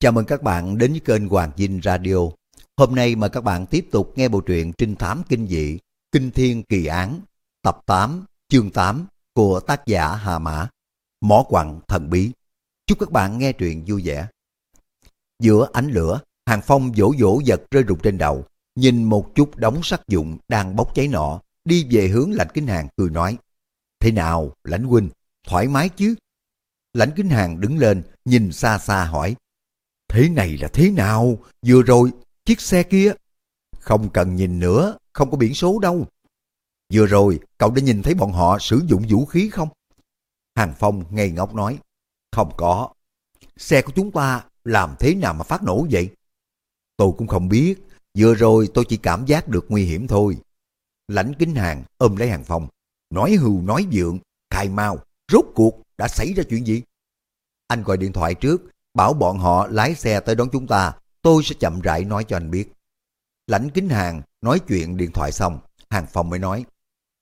Chào mừng các bạn đến với kênh Hoàng Dinh Radio. Hôm nay mời các bạn tiếp tục nghe bộ truyện trinh thám kinh dị Kinh Thiên Kỳ Án tập 8, chương 8 của tác giả Hà Mã. Mỏ quặng thần bí. Chúc các bạn nghe truyện vui vẻ. Giữa ánh lửa, Hàng Phong vỗ vỗ giật rơi rụng trên đầu, nhìn một chút đống sắt dụng đang bốc cháy nọ, đi về hướng Lãnh Kính Hàng cười nói. Thế nào, Lãnh Huynh, thoải mái chứ? Lãnh Kính Hàng đứng lên, nhìn xa xa hỏi. Thế này là thế nào? Vừa rồi, chiếc xe kia. Không cần nhìn nữa, không có biển số đâu. Vừa rồi, cậu đã nhìn thấy bọn họ sử dụng vũ khí không? Hàng Phong ngây ngốc nói. Không có. Xe của chúng ta làm thế nào mà phát nổ vậy? Tôi cũng không biết. Vừa rồi tôi chỉ cảm giác được nguy hiểm thôi. Lãnh kính hàng ôm lấy Hàng Phong. Nói hưu nói dượng, khai mau, rốt cuộc đã xảy ra chuyện gì? Anh gọi điện thoại trước, bảo bọn họ lái xe tới đón chúng ta, tôi sẽ chậm rãi nói cho anh biết. Lãnh kính hàng nói chuyện điện thoại xong, Hàng phòng mới nói,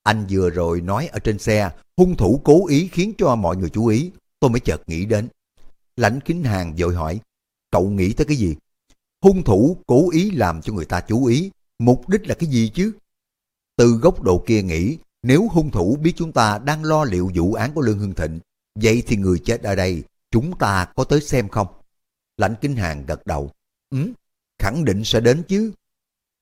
anh vừa rồi nói ở trên xe, hung thủ cố ý khiến cho mọi người chú ý, tôi mới chợt nghĩ đến. Lãnh kính hàng vội hỏi, cậu nghĩ tới cái gì? Hung thủ cố ý làm cho người ta chú ý, mục đích là cái gì chứ? Từ góc độ kia nghĩ, nếu hung thủ biết chúng ta đang lo liệu vụ án của Lương Hưng Thịnh, vậy thì người chết ở đây chúng ta có tới xem không? Lãnh Kinh Hàng gật đầu. Ừ, khẳng định sẽ đến chứ.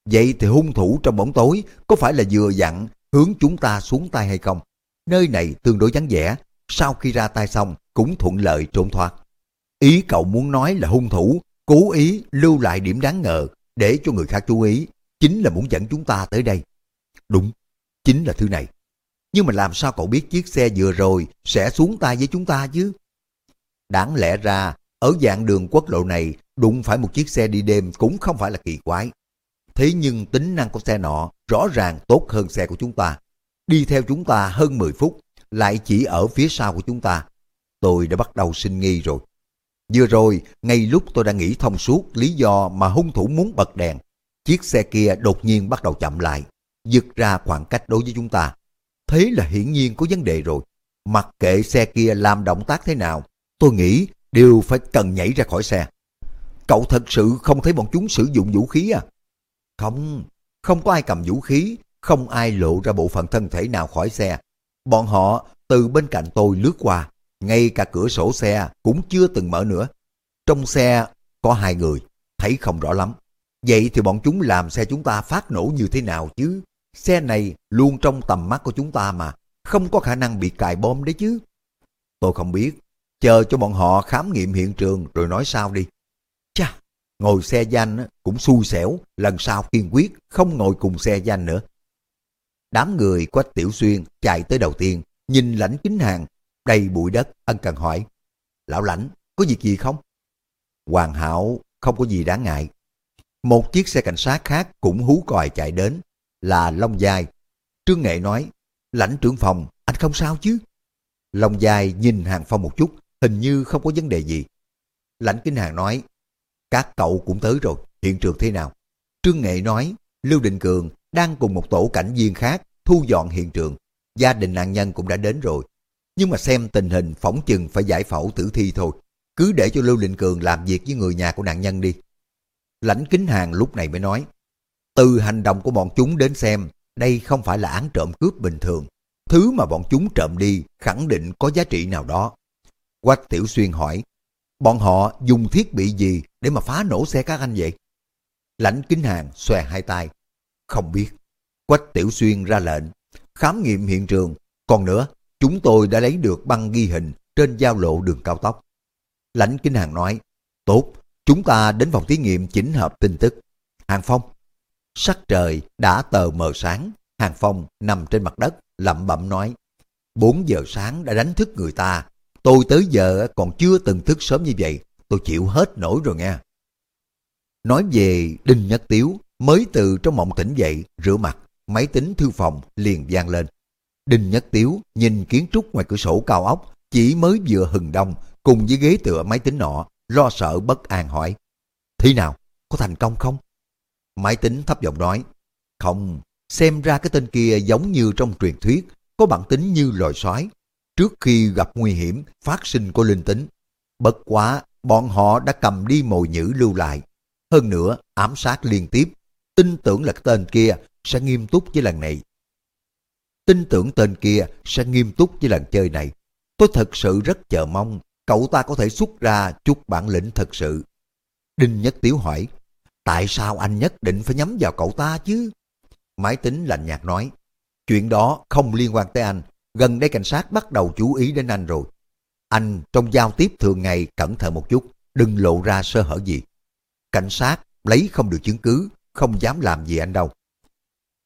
Vậy thì hung thủ trong bóng tối có phải là vừa dặn hướng chúng ta xuống tay hay không? Nơi này tương đối vắng vẻ, sau khi ra tay xong cũng thuận lợi trốn thoát. Ý cậu muốn nói là hung thủ cố ý lưu lại điểm đáng ngờ để cho người khác chú ý, chính là muốn dẫn chúng ta tới đây. Đúng, chính là thứ này. Nhưng mà làm sao cậu biết chiếc xe vừa rồi sẽ xuống tay với chúng ta chứ? Đáng lẽ ra, ở dạng đường quốc lộ này, đụng phải một chiếc xe đi đêm cũng không phải là kỳ quái. Thế nhưng tính năng của xe nọ rõ ràng tốt hơn xe của chúng ta. Đi theo chúng ta hơn 10 phút, lại chỉ ở phía sau của chúng ta. Tôi đã bắt đầu sinh nghi rồi. Vừa rồi, ngay lúc tôi đang nghĩ thông suốt lý do mà hung thủ muốn bật đèn, chiếc xe kia đột nhiên bắt đầu chậm lại, giật ra khoảng cách đối với chúng ta. Thế là hiển nhiên có vấn đề rồi. Mặc kệ xe kia làm động tác thế nào, tôi nghĩ đều phải cần nhảy ra khỏi xe. Cậu thật sự không thấy bọn chúng sử dụng vũ khí à? Không, không có ai cầm vũ khí, không ai lộ ra bộ phận thân thể nào khỏi xe. Bọn họ từ bên cạnh tôi lướt qua, ngay cả cửa sổ xe cũng chưa từng mở nữa. Trong xe có hai người, thấy không rõ lắm. Vậy thì bọn chúng làm xe chúng ta phát nổ như thế nào chứ? Xe này luôn trong tầm mắt của chúng ta mà, không có khả năng bị cài bom đấy chứ. Tôi không biết, chờ cho bọn họ khám nghiệm hiện trường rồi nói sao đi. Chà, ngồi xe danh cũng xui xẻo, lần sau kiên quyết không ngồi cùng xe danh nữa. Đám người quách tiểu xuyên chạy tới đầu tiên, nhìn lãnh kính hàng, đầy bụi đất, ân cần hỏi. Lão lãnh, có việc gì không? Hoàn hảo, không có gì đáng ngại. Một chiếc xe cảnh sát khác cũng hú còi chạy đến, là Long Giai. Trương Nghệ nói, lãnh trưởng phòng, anh không sao chứ? Long Giai nhìn Hàng Phong một chút, hình như không có vấn đề gì. Lãnh Kinh Hàng nói, các cậu cũng tới rồi, hiện trường thế nào? Trương Nghệ nói, Lưu Định Cường đang cùng một tổ cảnh viên khác thu dọn hiện trường. Gia đình nạn nhân cũng đã đến rồi. Nhưng mà xem tình hình phỏng chừng phải giải phẫu tử thi thôi. Cứ để cho Lưu Định Cường làm việc với người nhà của nạn nhân đi. Lãnh Kính Hàng lúc này mới nói, từ hành động của bọn chúng đến xem, đây không phải là án trộm cướp bình thường. Thứ mà bọn chúng trộm đi khẳng định có giá trị nào đó. Quách Tiểu Xuyên hỏi, bọn họ dùng thiết bị gì để mà phá nổ xe các anh vậy? Lãnh Kính Hàng xòe hai tay. Không biết. Quách Tiểu Xuyên ra lệnh, khám nghiệm hiện trường. Còn nữa, chúng tôi đã lấy được băng ghi hình trên giao lộ đường cao tốc. Lãnh Kính Hàng nói, tốt, chúng ta đến phòng thí nghiệm chỉnh hợp tin tức. Hàng Phong, sắc trời đã tờ mờ sáng, Hàng Phong nằm trên mặt đất, lẩm bẩm nói, 4 giờ sáng đã đánh thức người ta, tôi tới giờ còn chưa từng thức sớm như vậy, tôi chịu hết nổi rồi nha. Nói về Đinh Nhất Tiếu, mới từ trong mộng tỉnh dậy, rửa mặt, máy tính thư phòng liền vang lên. Đinh Nhất Tiếu nhìn kiến trúc ngoài cửa sổ cao ốc, chỉ mới vừa hừng đông, cùng với ghế tựa máy tính nọ, lo sợ bất an hỏi. Thế nào? Có thành công không? Máy tính thấp giọng nói. Không, xem ra cái tên kia giống như trong truyền thuyết, có bản tính như loài sói. Trước khi gặp nguy hiểm, phát sinh của linh tính. Bất quá, bọn họ đã cầm đi mồi nhữ lưu lại. Hơn nữa, ám sát liên tiếp, tin tưởng là tên kia sẽ nghiêm túc với lần này. Tin tưởng tên kia sẽ nghiêm túc với lần chơi này. Tôi thật sự rất chờ mong cậu ta có thể xuất ra chút bản lĩnh thật sự. Đinh Nhất Tiếu hỏi, tại sao anh nhất định phải nhắm vào cậu ta chứ? Máy tính lạnh nhạt nói, chuyện đó không liên quan tới anh, gần đây cảnh sát bắt đầu chú ý đến anh rồi. Anh trong giao tiếp thường ngày cẩn thận một chút, đừng lộ ra sơ hở gì. Cảnh sát lấy không được chứng cứ, không dám làm gì anh đâu.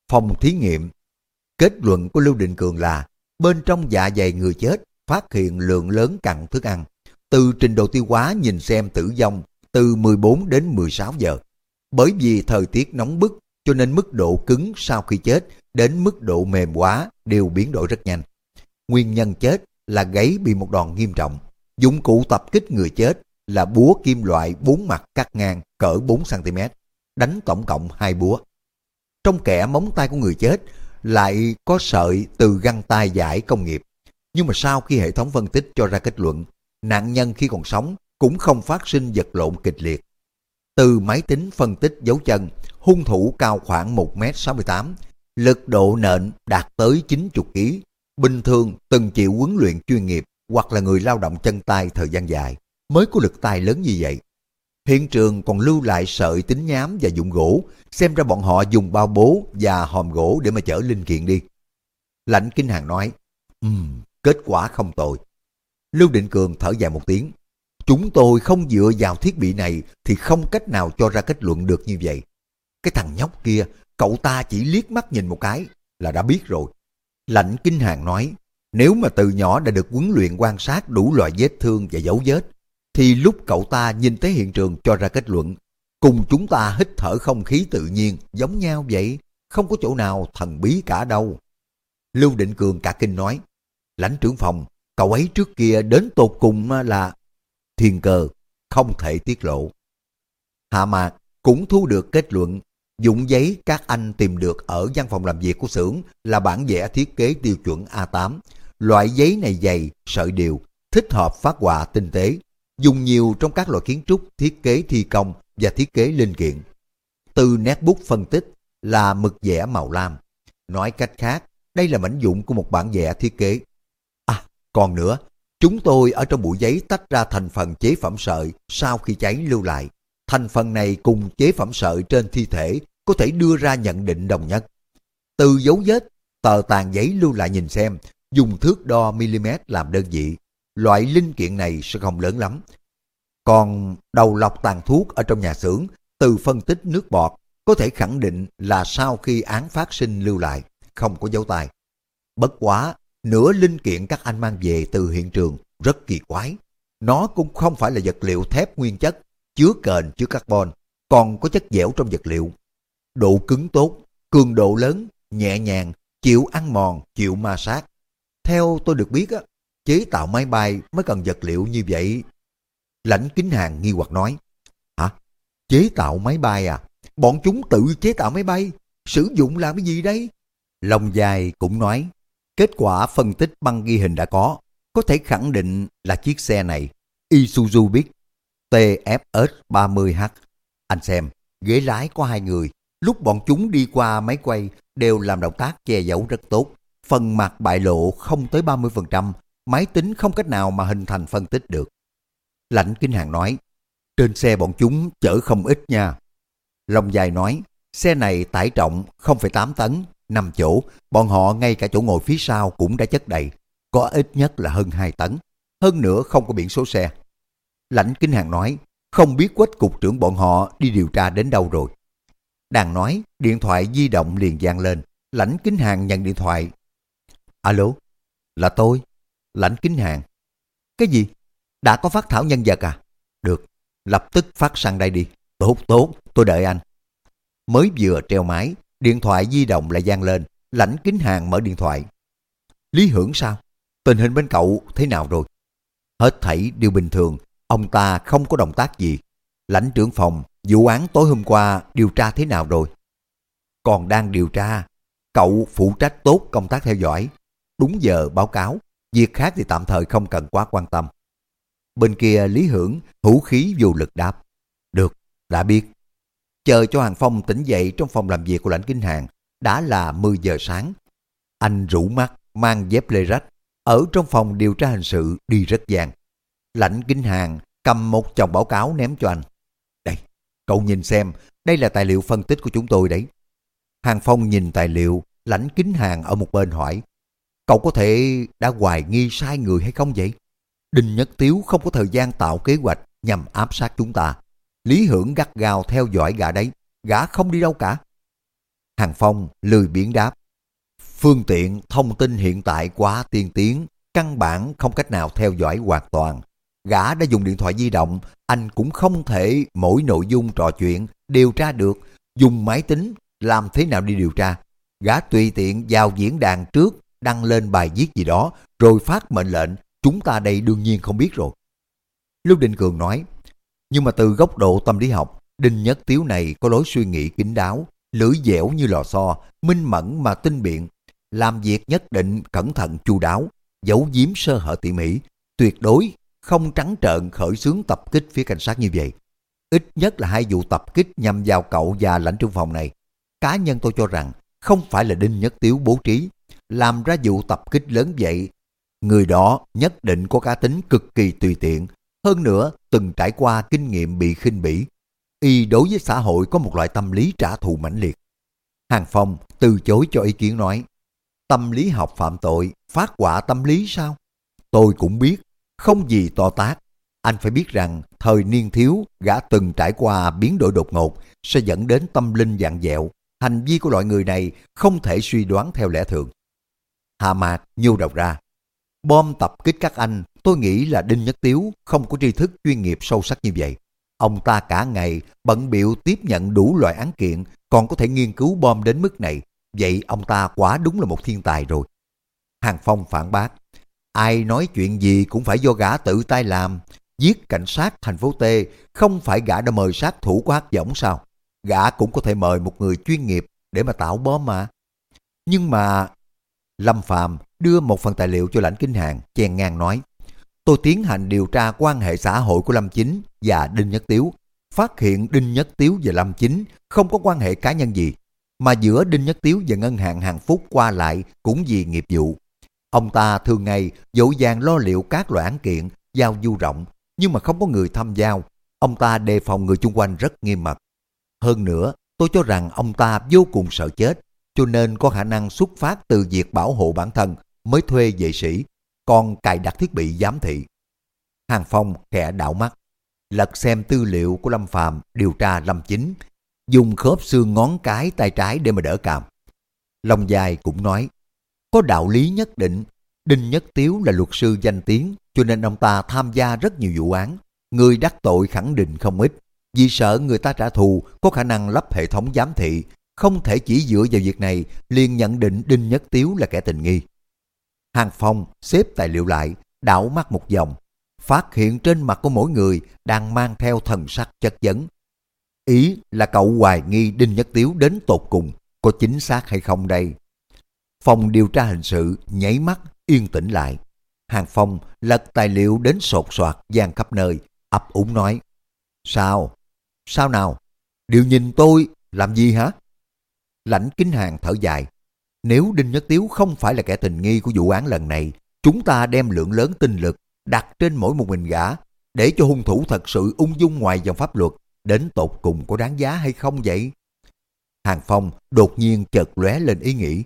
Phòng thí nghiệm, kết luận của Lưu Định Cường là bên trong dạ dày người chết phát hiện lượng lớn cặn thức ăn. Từ trình độ tiêu hóa nhìn xem tử vong từ 14 đến 16 giờ. Bởi vì thời tiết nóng bức cho nên mức độ cứng sau khi chết đến mức độ mềm quá đều biến đổi rất nhanh. Nguyên nhân chết là gáy bị một đòn nghiêm trọng. Dụng cụ tập kích người chết là búa kim loại bốn mặt cắt ngang cỡ 4cm, đánh tổng cộng hai búa. Trong kẻ móng tay của người chết lại có sợi từ găng tay giải công nghiệp. Nhưng mà sau khi hệ thống phân tích cho ra kết luận, nạn nhân khi còn sống cũng không phát sinh vật lộn kịch liệt. Từ máy tính phân tích dấu chân, hung thủ cao khoảng 1m68, lực độ nện đạt tới 90 kg. Bình thường từng chịu huấn luyện chuyên nghiệp hoặc là người lao động chân tay thời gian dài mới có lực tay lớn như vậy. Hiện trường còn lưu lại sợi tính nhám và dụng gỗ, xem ra bọn họ dùng bao bố và hòm gỗ để mà chở linh kiện đi. Lãnh Kinh Hàng nói, um, kết quả không tồi. Lưu Định Cường thở dài một tiếng, chúng tôi không dựa vào thiết bị này thì không cách nào cho ra kết luận được như vậy. Cái thằng nhóc kia, cậu ta chỉ liếc mắt nhìn một cái là đã biết rồi. Lãnh Kinh Hàng nói, nếu mà từ nhỏ đã được huấn luyện quan sát đủ loại vết thương và dấu vết, thì lúc cậu ta nhìn thấy hiện trường cho ra kết luận, cùng chúng ta hít thở không khí tự nhiên giống nhau vậy, không có chỗ nào thần bí cả đâu. Lưu Định Cường cả kinh nói, lãnh trưởng phòng, cậu ấy trước kia đến tột cùng là thiên cơ, không thể tiết lộ. Hạ Mạc cũng thu được kết luận dụng giấy các anh tìm được ở văn phòng làm việc của xưởng là bản vẽ thiết kế tiêu chuẩn A8. Loại giấy này dày, sợi đều, thích hợp phát họa tinh tế, dùng nhiều trong các loại kiến trúc, thiết kế thi công và thiết kế linh kiện. Từ nét bút phân tích là mực vẽ màu lam. Nói cách khác, đây là mảnh dụng của một bản vẽ thiết kế. À, còn nữa, chúng tôi ở trong bụi giấy tách ra thành phần chế phẩm sợi sau khi cháy lưu lại. Thành phần này cùng chế phẩm sợi trên thi thể có thể đưa ra nhận định đồng nhất. Từ dấu vết, tờ tàn giấy lưu lại nhìn xem, dùng thước đo mm làm đơn vị, loại linh kiện này sẽ không lớn lắm. Còn đầu lọc tàn thuốc ở trong nhà xưởng, từ phân tích nước bọt, có thể khẳng định là sau khi án phát sinh lưu lại, không có dấu tay. Bất quá, nửa linh kiện các anh mang về từ hiện trường rất kỳ quái. Nó cũng không phải là vật liệu thép nguyên chất, chứa kền chứa carbon, còn có chất dẻo trong vật liệu. Độ cứng tốt, cường độ lớn, nhẹ nhàng, chịu ăn mòn, chịu ma sát. Theo tôi được biết, chế tạo máy bay mới cần vật liệu như vậy. Lãnh Kính Hàng nghi hoặc nói, Hả? Chế tạo máy bay à? Bọn chúng tự chế tạo máy bay, sử dụng làm cái gì đấy? Long Dài cũng nói, kết quả phân tích băng ghi hình đã có, có thể khẳng định là chiếc xe này Isuzu biết TFS30H. Anh xem, ghế lái có hai người. Lúc bọn chúng đi qua máy quay đều làm động tác che giấu rất tốt. Phần mặt bại lộ không tới 30%, máy tính không cách nào mà hình thành phân tích được. Lãnh Kinh Hàng nói, trên xe bọn chúng chở không ít nha. Long Dài nói, xe này tải trọng 0,8 tấn, 5 chỗ, bọn họ ngay cả chỗ ngồi phía sau cũng đã chất đầy, có ít nhất là hơn 2 tấn. Hơn nữa không có biển số xe. Lãnh Kinh Hàng nói, không biết quách cục trưởng bọn họ đi điều tra đến đâu rồi. Đang nói, điện thoại di động liền vang lên. Lãnh Kính Hàng nhận điện thoại. Alo, là tôi. Lãnh Kính Hàng. Cái gì? Đã có phát thảo nhân vật à? Được, lập tức phát sang đây đi. Tốt, tốt, tôi đợi anh. Mới vừa treo máy, điện thoại di động lại vang lên. Lãnh Kính Hàng mở điện thoại. Lý Hưởng sao? Tình hình bên cậu thế nào rồi? Hết thảy đều bình thường, ông ta không có động tác gì. Lãnh trưởng phòng, vụ án tối hôm qua điều tra thế nào rồi? Còn đang điều tra, cậu phụ trách tốt công tác theo dõi. Đúng giờ báo cáo, việc khác thì tạm thời không cần quá quan tâm. Bên kia Lý Hưởng hữu khí vô lực đáp. Được, đã biết. Chờ cho Hàng Phong tỉnh dậy trong phòng làm việc của lãnh kinh hàng, đã là 10 giờ sáng. Anh rủ mắt, mang dép lê rách, ở trong phòng điều tra hình sự đi rất vàng. Lãnh kinh hàng cầm một chồng báo cáo ném cho anh. Đây, cậu nhìn xem, đây là tài liệu phân tích của chúng tôi đấy. Hàng Phong nhìn tài liệu, lãnh kính hàng ở một bên hỏi. Cậu có thể đã hoài nghi sai người hay không vậy? Đinh Nhất Tiếu không có thời gian tạo kế hoạch nhằm áp sát chúng ta. Lý Hưởng gắt gao theo dõi gã đấy, gã không đi đâu cả. Hàng Phong lười biển đáp. Phương tiện thông tin hiện tại quá tiên tiến, căn bản không cách nào theo dõi hoàn toàn. Gã đã dùng điện thoại di động, anh cũng không thể mỗi nội dung trò chuyện điều tra được. Dùng máy tính, làm thế nào đi điều tra? Gã tùy tiện vào diễn đàn trước, đăng lên bài viết gì đó, rồi phát mệnh lệnh, chúng ta đây đương nhiên không biết rồi. Lưu Đình Cường nói, nhưng mà từ góc độ tâm lý học, Đinh Nhất Tiếu này có lối suy nghĩ kín đáo, lưỡi dẻo như lò xo, minh mẫn mà tinh biện, làm việc nhất định cẩn thận chu đáo, giấu giếm sơ hở tỉ mỉ, tuyệt đối không trắng trợn khởi xướng tập kích phía cảnh sát như vậy. Ít nhất là hai vụ tập kích nhằm vào cậu và lãnh trung phòng này. Cá nhân tôi cho rằng không phải là Đinh Nhất Tiếu bố trí, làm ra vụ tập kích lớn vậy. Người đó nhất định có cá tính cực kỳ tùy tiện, hơn nữa từng trải qua kinh nghiệm bị khinh bỉ. Y đối với xã hội có một loại tâm lý trả thù mãnh liệt. Hàng Phong từ chối cho ý kiến nói, tâm lý học phạm tội, phát quả tâm lý sao? Tôi cũng biết, không gì to tác. Anh phải biết rằng thời niên thiếu gã từng trải qua biến đổi đột ngột sẽ dẫn đến tâm linh dạng dẹo. Hành vi của loại người này không thể suy đoán theo lẽ thường. Hà Mạc nhô đầu ra. Bom tập kích các anh, tôi nghĩ là Đinh Nhất Tiếu không có tri thức chuyên nghiệp sâu sắc như vậy. Ông ta cả ngày bận biệu tiếp nhận đủ loại án kiện, còn có thể nghiên cứu bom đến mức này. Vậy ông ta quá đúng là một thiên tài rồi. Hàng Phong phản bác. Ai nói chuyện gì cũng phải do gã tự tay làm. Giết cảnh sát thành phố T không phải gã đã mời sát thủ của hát giỏng sao? Gã cũng có thể mời một người chuyên nghiệp để mà tạo bom mà. Nhưng mà Lâm Phạm đưa một phần tài liệu cho lãnh kinh hàng, chen ngang nói. Tôi tiến hành điều tra quan hệ xã hội của Lâm Chính và Đinh Nhất Tiếu. Phát hiện Đinh Nhất Tiếu và Lâm Chính không có quan hệ cá nhân gì. Mà giữa Đinh Nhất Tiếu và Ngân hàng Hàng Phúc qua lại cũng vì nghiệp vụ. Ông ta thường ngày dỗ dàng lo liệu các loại án kiện, giao du rộng, nhưng mà không có người tham giao. Ông ta đề phòng người chung quanh rất nghiêm mật. Hơn nữa, tôi cho rằng ông ta vô cùng sợ chết, cho nên có khả năng xuất phát từ việc bảo hộ bản thân mới thuê vệ sĩ, còn cài đặt thiết bị giám thị. Hàng Phong khẽ đảo mắt, lật xem tư liệu của Lâm Phàm điều tra Lâm Chính, dùng khớp xương ngón cái tay trái để mà đỡ càm. Long dài cũng nói, có đạo lý nhất định, Đinh Nhất Tiếu là luật sư danh tiếng, cho nên ông ta tham gia rất nhiều vụ án. Người đắc tội khẳng định không ít, vì sợ người ta trả thù có khả năng lắp hệ thống giám thị, không thể chỉ dựa vào việc này liền nhận định Đinh Nhất Tiếu là kẻ tình nghi. Hàng Phong xếp tài liệu lại, đảo mắt một vòng, phát hiện trên mặt của mỗi người đang mang theo thần sắc chất vấn. Ý là cậu hoài nghi Đinh Nhất Tiếu đến tột cùng, có chính xác hay không đây? Phòng điều tra hình sự nháy mắt, yên tĩnh lại. Hàng Phong lật tài liệu đến sột soạt gian khắp nơi, ấp úng nói. Sao? Sao nào? Điều nhìn tôi làm gì hả? Lãnh kính hàng thở dài. Nếu Đinh Nhất Tiếu không phải là kẻ tình nghi của vụ án lần này, chúng ta đem lượng lớn tinh lực đặt trên mỗi một mình gã, để cho hung thủ thật sự ung dung ngoài dòng pháp luật, đến tột cùng có đáng giá hay không vậy? Hàng Phong đột nhiên chợt lóe lên ý nghĩ.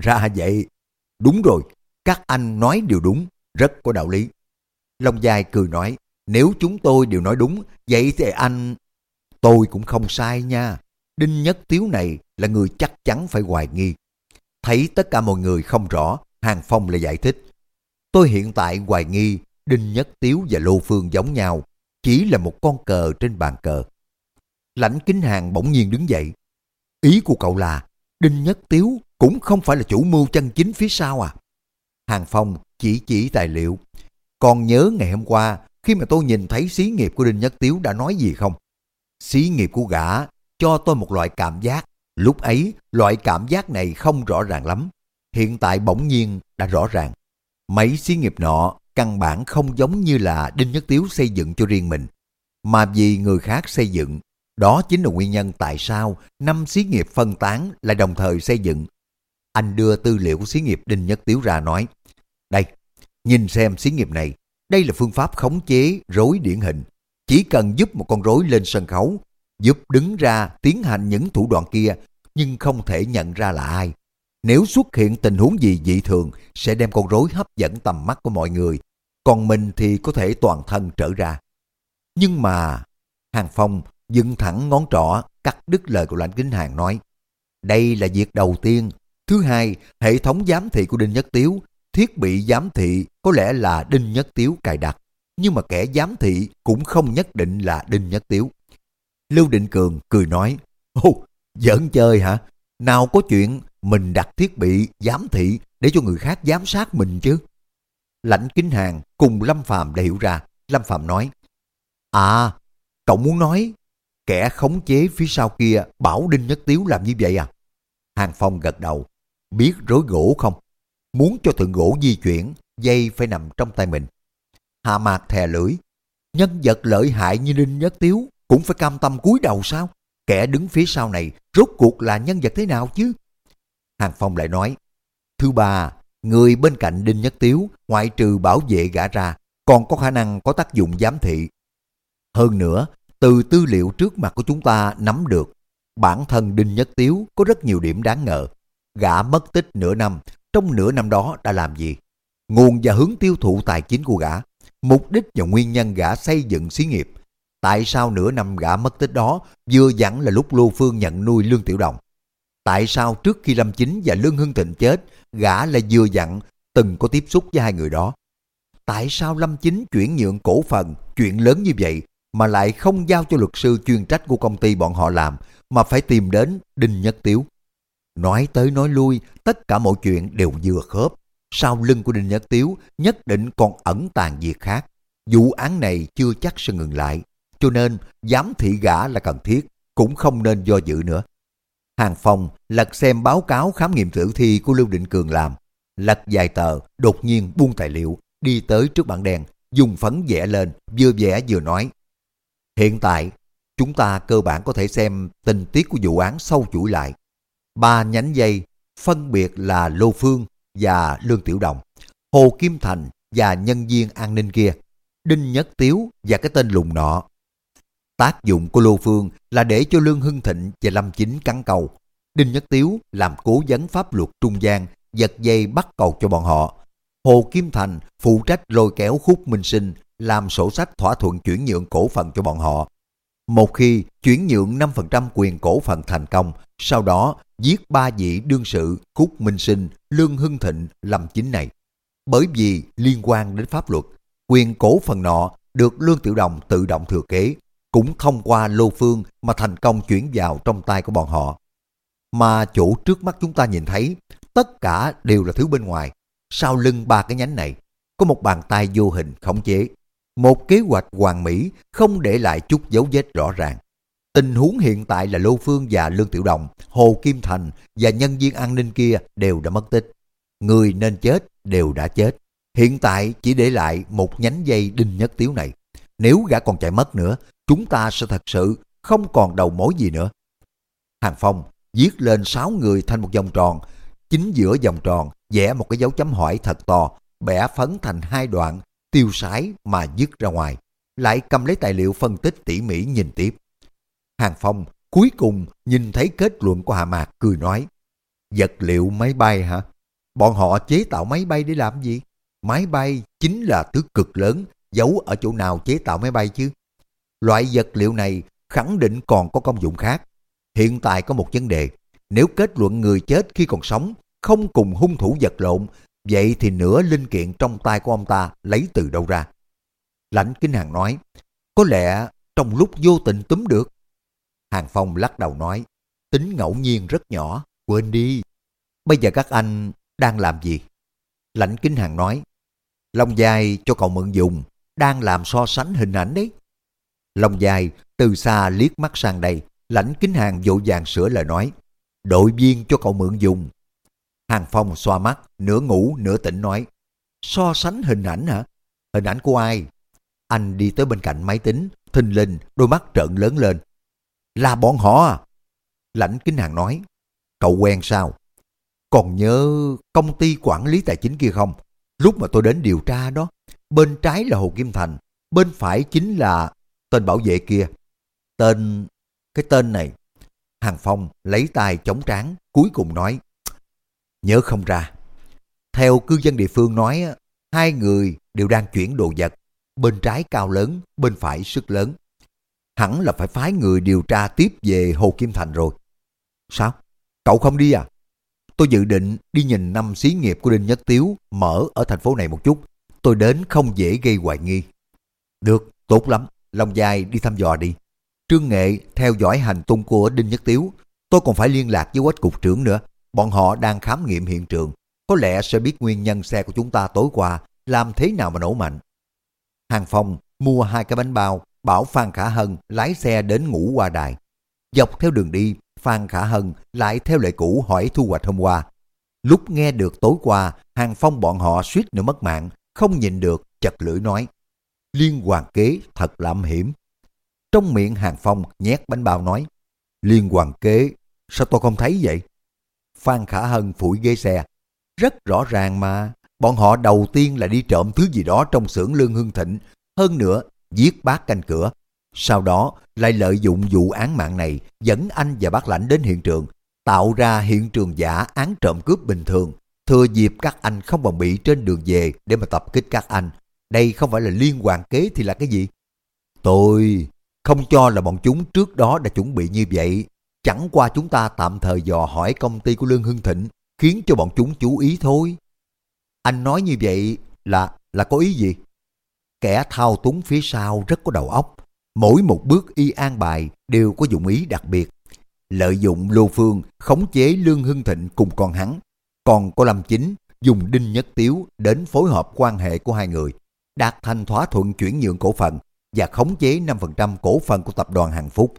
Ra vậy. Đúng rồi, các anh nói điều đúng, rất có đạo lý. Long Giai cười nói, nếu chúng tôi đều nói đúng, vậy thì anh... Tôi cũng không sai nha. Đinh Nhất Tiếu này là người chắc chắn phải hoài nghi. Thấy tất cả mọi người không rõ, Hàng Phong lại giải thích. Tôi hiện tại hoài nghi Đinh Nhất Tiếu và Lô Phương giống nhau, chỉ là một con cờ trên bàn cờ. Lãnh Kính Hàng bỗng nhiên đứng dậy. Ý của cậu là Đinh Nhất Tiếu cũng không phải là chủ mưu chân chính phía sau à? Hàng Phong chỉ chỉ tài liệu. Còn nhớ ngày hôm qua khi mà tôi nhìn thấy xí nghiệp của Đinh Nhất Tiếu đã nói gì không? Xí nghiệp của gã cho tôi một loại cảm giác. Lúc ấy, loại cảm giác này không rõ ràng lắm. Hiện tại bỗng nhiên đã rõ ràng. Mấy xí nghiệp nọ căn bản không giống như là Đinh Nhất Tiếu xây dựng cho riêng mình, mà vì người khác xây dựng. Đó chính là nguyên nhân tại sao năm xí nghiệp phân tán lại đồng thời xây dựng. Anh đưa tư liệu của xí nghiệp Đinh Nhất Tiếu ra nói, đây, nhìn xem xí nghiệp này, đây là phương pháp khống chế rối điển hình. Chỉ cần giúp một con rối lên sân khấu, giúp đứng ra tiến hành những thủ đoạn kia, nhưng không thể nhận ra là ai. Nếu xuất hiện tình huống gì dị thường, sẽ đem con rối hấp dẫn tầm mắt của mọi người, còn mình thì có thể toàn thân trở ra. Nhưng mà, Hàng Phong dựng thẳng ngón trỏ, cắt đứt lời của lãnh kính hàng nói, đây là việc đầu tiên. Thứ hai, hệ thống giám thị của Đinh Nhất Tiếu, thiết bị giám thị có lẽ là Đinh Nhất Tiếu cài đặt, nhưng mà kẻ giám thị cũng không nhất định là Đinh Nhất Tiếu. Lưu Định Cường cười nói, Ồ, giỡn chơi hả? Nào có chuyện mình đặt thiết bị giám thị để cho người khác giám sát mình chứ? Lãnh Kính Hàng cùng Lâm Phàm đã hiểu ra. Lâm Phàm nói, À, cậu muốn nói kẻ khống chế phía sau kia bảo Đinh Nhất Tiếu làm như vậy à? Hàng Phong gật đầu, biết rối gỗ không? Muốn cho thượng gỗ di chuyển, dây phải nằm trong tay mình. Hạ mạc thè lưỡi, nhân vật lợi hại như Đinh Nhất Tiếu cũng phải cam tâm cúi đầu sao? Kẻ đứng phía sau này rốt cuộc là nhân vật thế nào chứ? Hàng Phong lại nói, Thứ ba, người bên cạnh Đinh Nhất Tiếu, ngoại trừ bảo vệ gã ra, còn có khả năng có tác dụng giám thị. Hơn nữa, từ tư liệu trước mặt của chúng ta nắm được, bản thân Đinh Nhất Tiếu có rất nhiều điểm đáng ngờ. Gã mất tích nửa năm, trong nửa năm đó đã làm gì? Nguồn và hướng tiêu thụ tài chính của gã, mục đích và nguyên nhân gã xây dựng xí nghiệp. Tại sao nửa năm gã mất tích đó vừa dặn là lúc Lô Phương nhận nuôi Lương Tiểu Đồng? Tại sao trước khi Lâm Chính và Lương Hưng Thịnh chết, gã lại vừa dặn từng có tiếp xúc với hai người đó? Tại sao Lâm Chính chuyển nhượng cổ phần, chuyện lớn như vậy mà lại không giao cho luật sư chuyên trách của công ty bọn họ làm, mà phải tìm đến Đinh Nhất Tiếu? Nói tới nói lui, tất cả mọi chuyện đều vừa khớp. Sau lưng của Đinh Nhất Tiếu nhất định còn ẩn tàng việc khác. Vụ án này chưa chắc sẽ ngừng lại, cho nên giám thị gã là cần thiết, cũng không nên do dự nữa. Hàng Phong lật xem báo cáo khám nghiệm tử thi của Lưu Định Cường làm. Lật vài tờ, đột nhiên buông tài liệu, đi tới trước bảng đèn, dùng phấn vẽ lên, vừa vẽ vừa nói. Hiện tại, chúng ta cơ bản có thể xem tình tiết của vụ án sâu chuỗi lại. Ba nhánh dây, phân biệt là Lô Phương và Lương Tiểu Đồng, Hồ Kim Thành và nhân viên an ninh kia, Đinh Nhất Tiếu và cái tên lùng nọ. Tác dụng của Lô Phương là để cho Lương Hưng Thịnh và Lâm Chính cắn cầu. Đinh Nhất Tiếu làm cố vấn pháp luật trung gian, giật dây bắt cầu cho bọn họ. Hồ Kim Thành phụ trách lôi kéo khúc minh sinh, làm sổ sách thỏa thuận chuyển nhượng cổ phần cho bọn họ. Một khi chuyển nhượng 5% quyền cổ phần thành công, sau đó giết ba vị đương sự Khúc Minh Sinh, Lương Hưng Thịnh, Lâm Chính này. Bởi vì liên quan đến pháp luật, quyền cổ phần nọ được Lương Tiểu Đồng tự động thừa kế, cũng thông qua lô phương mà thành công chuyển vào trong tay của bọn họ. Mà chỗ trước mắt chúng ta nhìn thấy, tất cả đều là thứ bên ngoài. Sau lưng ba cái nhánh này, có một bàn tay vô hình khống chế. Một kế hoạch hoàn mỹ không để lại chút dấu vết rõ ràng. Tình huống hiện tại là Lô Phương và Lương Tiểu Đồng, Hồ Kim Thành và nhân viên an ninh kia đều đã mất tích. Người nên chết đều đã chết. Hiện tại chỉ để lại một nhánh dây đinh nhất tiếu này. Nếu gã còn chạy mất nữa, chúng ta sẽ thật sự không còn đầu mối gì nữa. Hàng Phong viết lên sáu người thành một vòng tròn. Chính giữa vòng tròn vẽ một cái dấu chấm hỏi thật to, bẻ phấn thành hai đoạn, tiêu sái mà dứt ra ngoài. Lại cầm lấy tài liệu phân tích tỉ mỉ nhìn tiếp. Hàng Phong cuối cùng nhìn thấy kết luận của Hạ Mạc cười nói Vật liệu máy bay hả? Bọn họ chế tạo máy bay để làm gì? Máy bay chính là thứ cực lớn, giấu ở chỗ nào chế tạo máy bay chứ? Loại vật liệu này khẳng định còn có công dụng khác. Hiện tại có một vấn đề, nếu kết luận người chết khi còn sống không cùng hung thủ vật lộn, vậy thì nửa linh kiện trong tay của ông ta lấy từ đâu ra? Lãnh Kinh Hàng nói, có lẽ trong lúc vô tình túm được. Hàng Phong lắc đầu nói, tính ngẫu nhiên rất nhỏ, quên đi. Bây giờ các anh đang làm gì? Lãnh kinh Hàng nói, Long dài cho cậu mượn dùng, đang làm so sánh hình ảnh đấy. Long dài từ xa liếc mắt sang đây, lãnh Kính Hàng vội vàng sửa lời nói, đội viên cho cậu mượn dùng. Hàng Phong xoa mắt, nửa ngủ nửa tỉnh nói, so sánh hình ảnh hả? Hình ảnh của ai? Anh đi tới bên cạnh máy tính, thình lình đôi mắt trợn lớn lên. Là bọn họ à? Lãnh Kính Hàng nói, cậu quen sao? Còn nhớ công ty quản lý tài chính kia không? Lúc mà tôi đến điều tra đó, bên trái là Hồ Kim Thành, bên phải chính là tên bảo vệ kia. Tên... cái tên này. Hàng Phong lấy tay chống trán, cuối cùng nói, nhớ không ra. Theo cư dân địa phương nói, hai người đều đang chuyển đồ vật, bên trái cao lớn, bên phải sức lớn. Hẳn là phải phái người điều tra tiếp về Hồ Kim Thành rồi. Sao? Cậu không đi à? Tôi dự định đi nhìn năm xí nghiệp của Đinh Nhất Tiếu mở ở thành phố này một chút. Tôi đến không dễ gây hoài nghi. Được, tốt lắm. Long giai đi thăm dò đi. Trương Nghệ theo dõi hành tung của Đinh Nhất Tiếu. Tôi còn phải liên lạc với quách cục trưởng nữa. Bọn họ đang khám nghiệm hiện trường. Có lẽ sẽ biết nguyên nhân xe của chúng ta tối qua làm thế nào mà nổ mạnh. Hàng Phong mua hai cái bánh bao, bảo Phan Khả Hân lái xe đến ngủ qua đài. Dọc theo đường đi, Phan Khả Hân lại theo lệ cũ hỏi thu hoạch hôm qua. Lúc nghe được tối qua, Hàng Phong bọn họ suýt nữa mất mạng, không nhìn được, chật lưỡi nói. Liên hoàn kế thật là âm hiểm. Trong miệng Hàng Phong nhét bánh bao nói. Liên hoàn kế, sao tôi không thấy vậy? Phan Khả Hân phủi ghế xe. Rất rõ ràng mà, bọn họ đầu tiên là đi trộm thứ gì đó trong xưởng Lương Hưng Thịnh. Hơn nữa, giết bác canh cửa. Sau đó lại lợi dụng vụ án mạng này dẫn anh và bác lãnh đến hiện trường, tạo ra hiện trường giả án trộm cướp bình thường, thừa dịp các anh không bằng bị trên đường về để mà tập kích các anh. Đây không phải là liên hoàn kế thì là cái gì? Tôi không cho là bọn chúng trước đó đã chuẩn bị như vậy. Chẳng qua chúng ta tạm thời dò hỏi công ty của Lương Hưng Thịnh, khiến cho bọn chúng chú ý thôi. Anh nói như vậy là là có ý gì? Kẻ thao túng phía sau rất có đầu óc. Mỗi một bước y an bài đều có dụng ý đặc biệt. Lợi dụng Lô Phương khống chế Lương Hưng Thịnh cùng con hắn. Còn có Lâm Chính dùng Đinh Nhất Tiếu đến phối hợp quan hệ của hai người, đạt thành thỏa thuận chuyển nhượng cổ phần và khống chế 5% cổ phần của tập đoàn Hằng Phúc.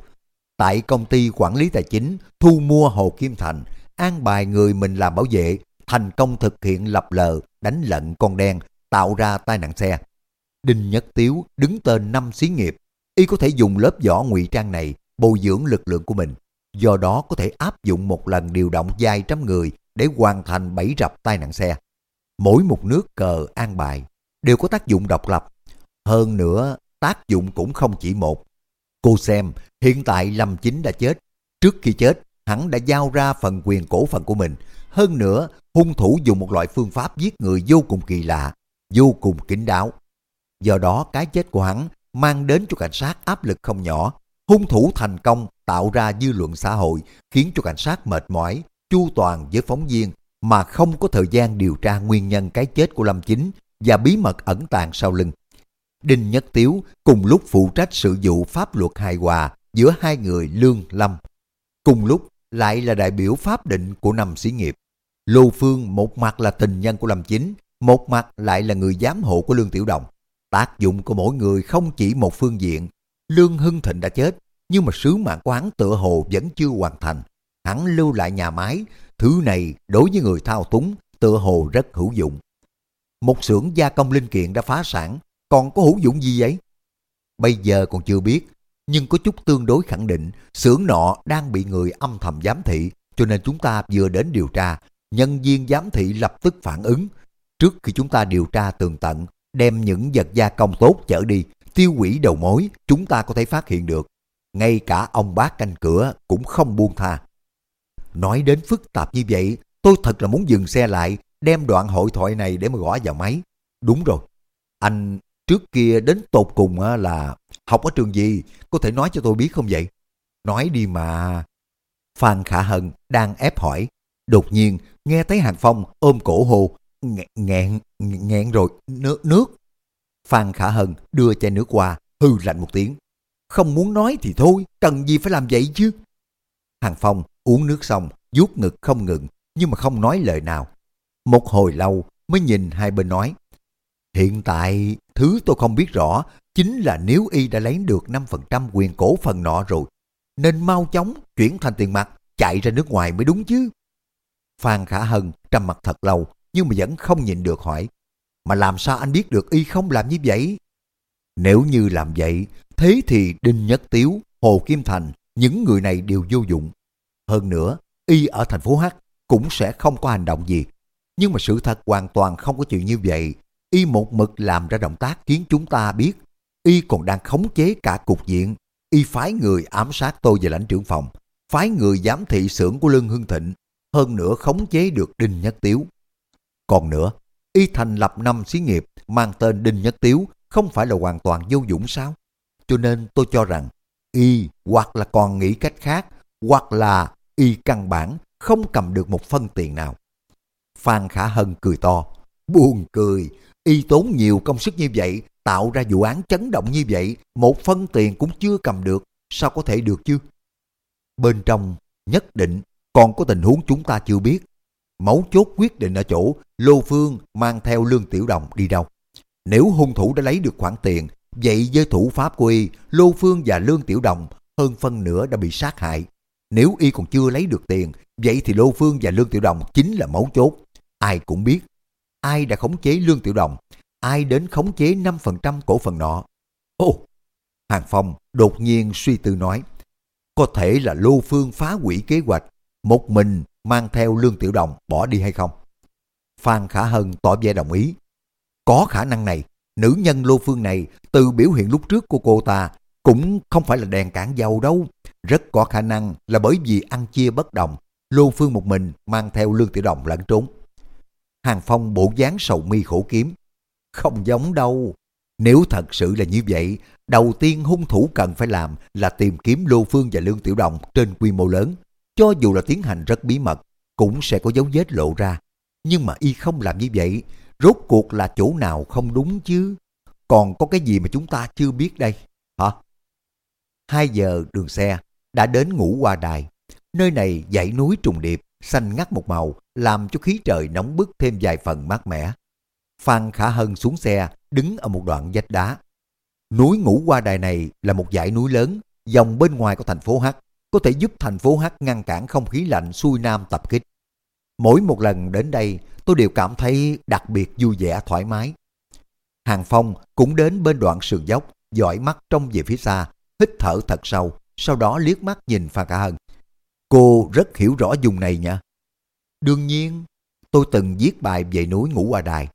Tại công ty quản lý tài chính thu mua Hồ Kim Thành, an bài người mình làm bảo vệ, thành công thực hiện lập lờ, đánh lận con đen, tạo ra tai nạn xe. Đinh Nhất Tiếu đứng tên năm xí nghiệp, y có thể dùng lớp vỏ ngụy trang này bồi dưỡng lực lượng của mình, do đó có thể áp dụng một lần điều động vài trăm người để hoàn thành bảy rập tai nạn xe. Mỗi một nước cờ an bài đều có tác dụng độc lập. Hơn nữa, tác dụng cũng không chỉ một. Cô xem, hiện tại Lâm Chính đã chết. Trước khi chết, hắn đã giao ra phần quyền cổ phần của mình. Hơn nữa, hung thủ dùng một loại phương pháp giết người vô cùng kỳ lạ, vô cùng kín đáo. Do đó, cái chết của hắn mang đến cho cảnh sát áp lực không nhỏ. Hung thủ thành công tạo ra dư luận xã hội, khiến cho cảnh sát mệt mỏi, chu toàn với phóng viên mà không có thời gian điều tra nguyên nhân cái chết của Lâm Chính và bí mật ẩn tàng sau lưng. Đinh Nhất Tiếu cùng lúc phụ trách sự vụ pháp luật hài hòa giữa hai người Lương Lâm. Cùng lúc lại là đại biểu pháp định của năm xí nghiệp. Lô Phương một mặt là tình nhân của Lâm Chính, một mặt lại là người giám hộ của Lương Tiểu Đồng. Tác dụng của mỗi người không chỉ một phương diện. Lương Hưng Thịnh đã chết, nhưng mà sứ mạng quán tựa hồ vẫn chưa hoàn thành. Hắn lưu lại nhà máy, thứ này đối với người thao túng tựa hồ rất hữu dụng. Một xưởng gia công linh kiện đã phá sản, còn có hữu dụng gì vậy? Bây giờ còn chưa biết, nhưng có chút tương đối khẳng định xưởng nọ đang bị người âm thầm giám thị, cho nên chúng ta vừa đến điều tra, nhân viên giám thị lập tức phản ứng. Trước khi chúng ta điều tra tường tận, đem những vật gia công tốt chở đi, tiêu hủy đầu mối, chúng ta có thể phát hiện được. Ngay cả ông bác canh cửa cũng không buông tha. Nói đến phức tạp như vậy, tôi thật là muốn dừng xe lại, đem đoạn hội thoại này để mà gõ vào máy. Đúng rồi, anh trước kia đến tột cùng là học ở trường gì, có thể nói cho tôi biết không vậy? Nói đi mà. Phan Khả Hân đang ép hỏi. Đột nhiên nghe thấy Hàng Phong ôm cổ hồ. Nghẹn, nghẹn, rồi, nước, nước. Phan Khả Hân đưa chai nước qua, hư lạnh một tiếng. Không muốn nói thì thôi, cần gì phải làm vậy chứ? Hàng Phong uống nước xong, vuốt ngực không ngừng, nhưng mà không nói lời nào. Một hồi lâu mới nhìn hai bên nói. Hiện tại, thứ tôi không biết rõ chính là nếu y đã lấy được 5% quyền cổ phần nọ rồi, nên mau chóng chuyển thành tiền mặt, chạy ra nước ngoài mới đúng chứ. Phan Khả Hân trầm mặt thật lâu, nhưng mà vẫn không nhìn được hỏi. mà làm sao anh biết được y không làm như vậy? Nếu như làm vậy, thế thì Đinh Nhất Tiếu, Hồ Kim Thành, những người này đều vô dụng. Hơn nữa, y ở thành phố H cũng sẽ không có hành động gì. Nhưng mà sự thật hoàn toàn không có chuyện như vậy. Y một mực làm ra động tác khiến chúng ta biết. Y còn đang khống chế cả cục diện. Y phái người ám sát tôi và lãnh trưởng phòng. Phái người giám thị xưởng của Lương Hưng Thịnh. Hơn nữa khống chế được Đinh Nhất Tiếu. Còn nữa, Y thành lập năm xí nghiệp mang tên Đinh Nhất Tiếu không phải là hoàn toàn vô dụng sao? Cho nên tôi cho rằng Y hoặc là còn nghĩ cách khác hoặc là Y căn bản không cầm được một phân tiền nào. Phan Khả Hân cười to, buồn cười, y tốn nhiều công sức như vậy, tạo ra vụ án chấn động như vậy, một phân tiền cũng chưa cầm được, sao có thể được chứ? Bên trong, nhất định còn có tình huống chúng ta chưa biết. Mấu chốt quyết định ở chỗ Lô Phương mang theo Lương Tiểu Đồng đi đâu. Nếu hung thủ đã lấy được khoản tiền, vậy với thủ pháp của y, Lô Phương và Lương Tiểu Đồng hơn phân nửa đã bị sát hại. Nếu y còn chưa lấy được tiền, vậy thì Lô Phương và Lương Tiểu Đồng chính là mấu chốt. Ai cũng biết, ai đã khống chế Lương Tiểu Đồng, ai đến khống chế 5% cổ phần nọ. Ồ, Hàng Phong đột nhiên suy tư nói, có thể là Lô Phương phá hủy kế hoạch, một mình mang theo Lương Tiểu Đồng bỏ đi hay không? Phan Khả Hân tỏ vẻ đồng ý. Có khả năng này, nữ nhân Lô Phương này từ biểu hiện lúc trước của cô ta cũng không phải là đèn cản dầu đâu. Rất có khả năng là bởi vì ăn chia bất đồng, Lô Phương một mình mang theo Lương Tiểu Đồng lẫn trốn. Hàng Phong bộ dáng sầu mi khổ kiếm. Không giống đâu. Nếu thật sự là như vậy, đầu tiên hung thủ cần phải làm là tìm kiếm Lô Phương và Lương Tiểu Đồng trên quy mô lớn. Cho dù là tiến hành rất bí mật, cũng sẽ có dấu vết lộ ra. Nhưng mà y không làm như vậy, rốt cuộc là chỗ nào không đúng chứ? Còn có cái gì mà chúng ta chưa biết đây? Hả? 2 giờ đường xe, đã đến ngũ hoa đài. Nơi này dãy núi trùng điệp, xanh ngắt một màu, làm cho khí trời nóng bức thêm vài phần mát mẻ. Phan Khả Hân xuống xe, đứng ở một đoạn vách đá. Núi ngũ qua đài này là một dãy núi lớn, dòng bên ngoài của thành phố H, có thể giúp thành phố H ngăn cản không khí lạnh xuôi nam tập kích. Mỗi một lần đến đây, tôi đều cảm thấy đặc biệt vui vẻ thoải mái. Hàng Phong cũng đến bên đoạn sườn dốc, dõi mắt trông về phía xa, hít thở thật sâu, sau đó liếc mắt nhìn Phan Khả Hân. Cô rất hiểu rõ vùng này nha. Đương nhiên, tôi từng viết bài về núi Ngũ Hoa Đài.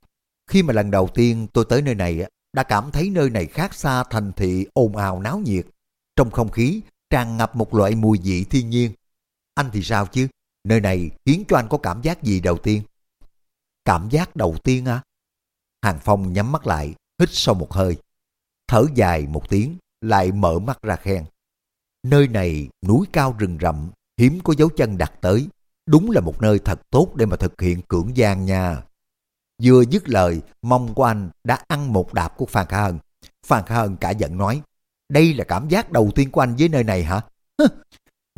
Khi mà lần đầu tiên tôi tới nơi này, đã cảm thấy nơi này khác xa thành thị ồn ào náo nhiệt. Trong không khí tràn ngập một loại mùi vị thiên nhiên. Anh thì sao chứ? Nơi này khiến cho anh có cảm giác gì đầu tiên? Cảm giác đầu tiên á? Hàng Phong nhắm mắt lại, hít sâu một hơi. Thở dài một tiếng, lại mở mắt ra khen. Nơi này núi cao rừng rậm, hiếm có dấu chân đặt tới. Đúng là một nơi thật tốt để mà thực hiện cưỡng gian nha. Vừa dứt lời, mong của anh đã ăn một đạp của Phan Khả Hân. Phan Khả Hân cả giận nói, đây là cảm giác đầu tiên của anh với nơi này hả?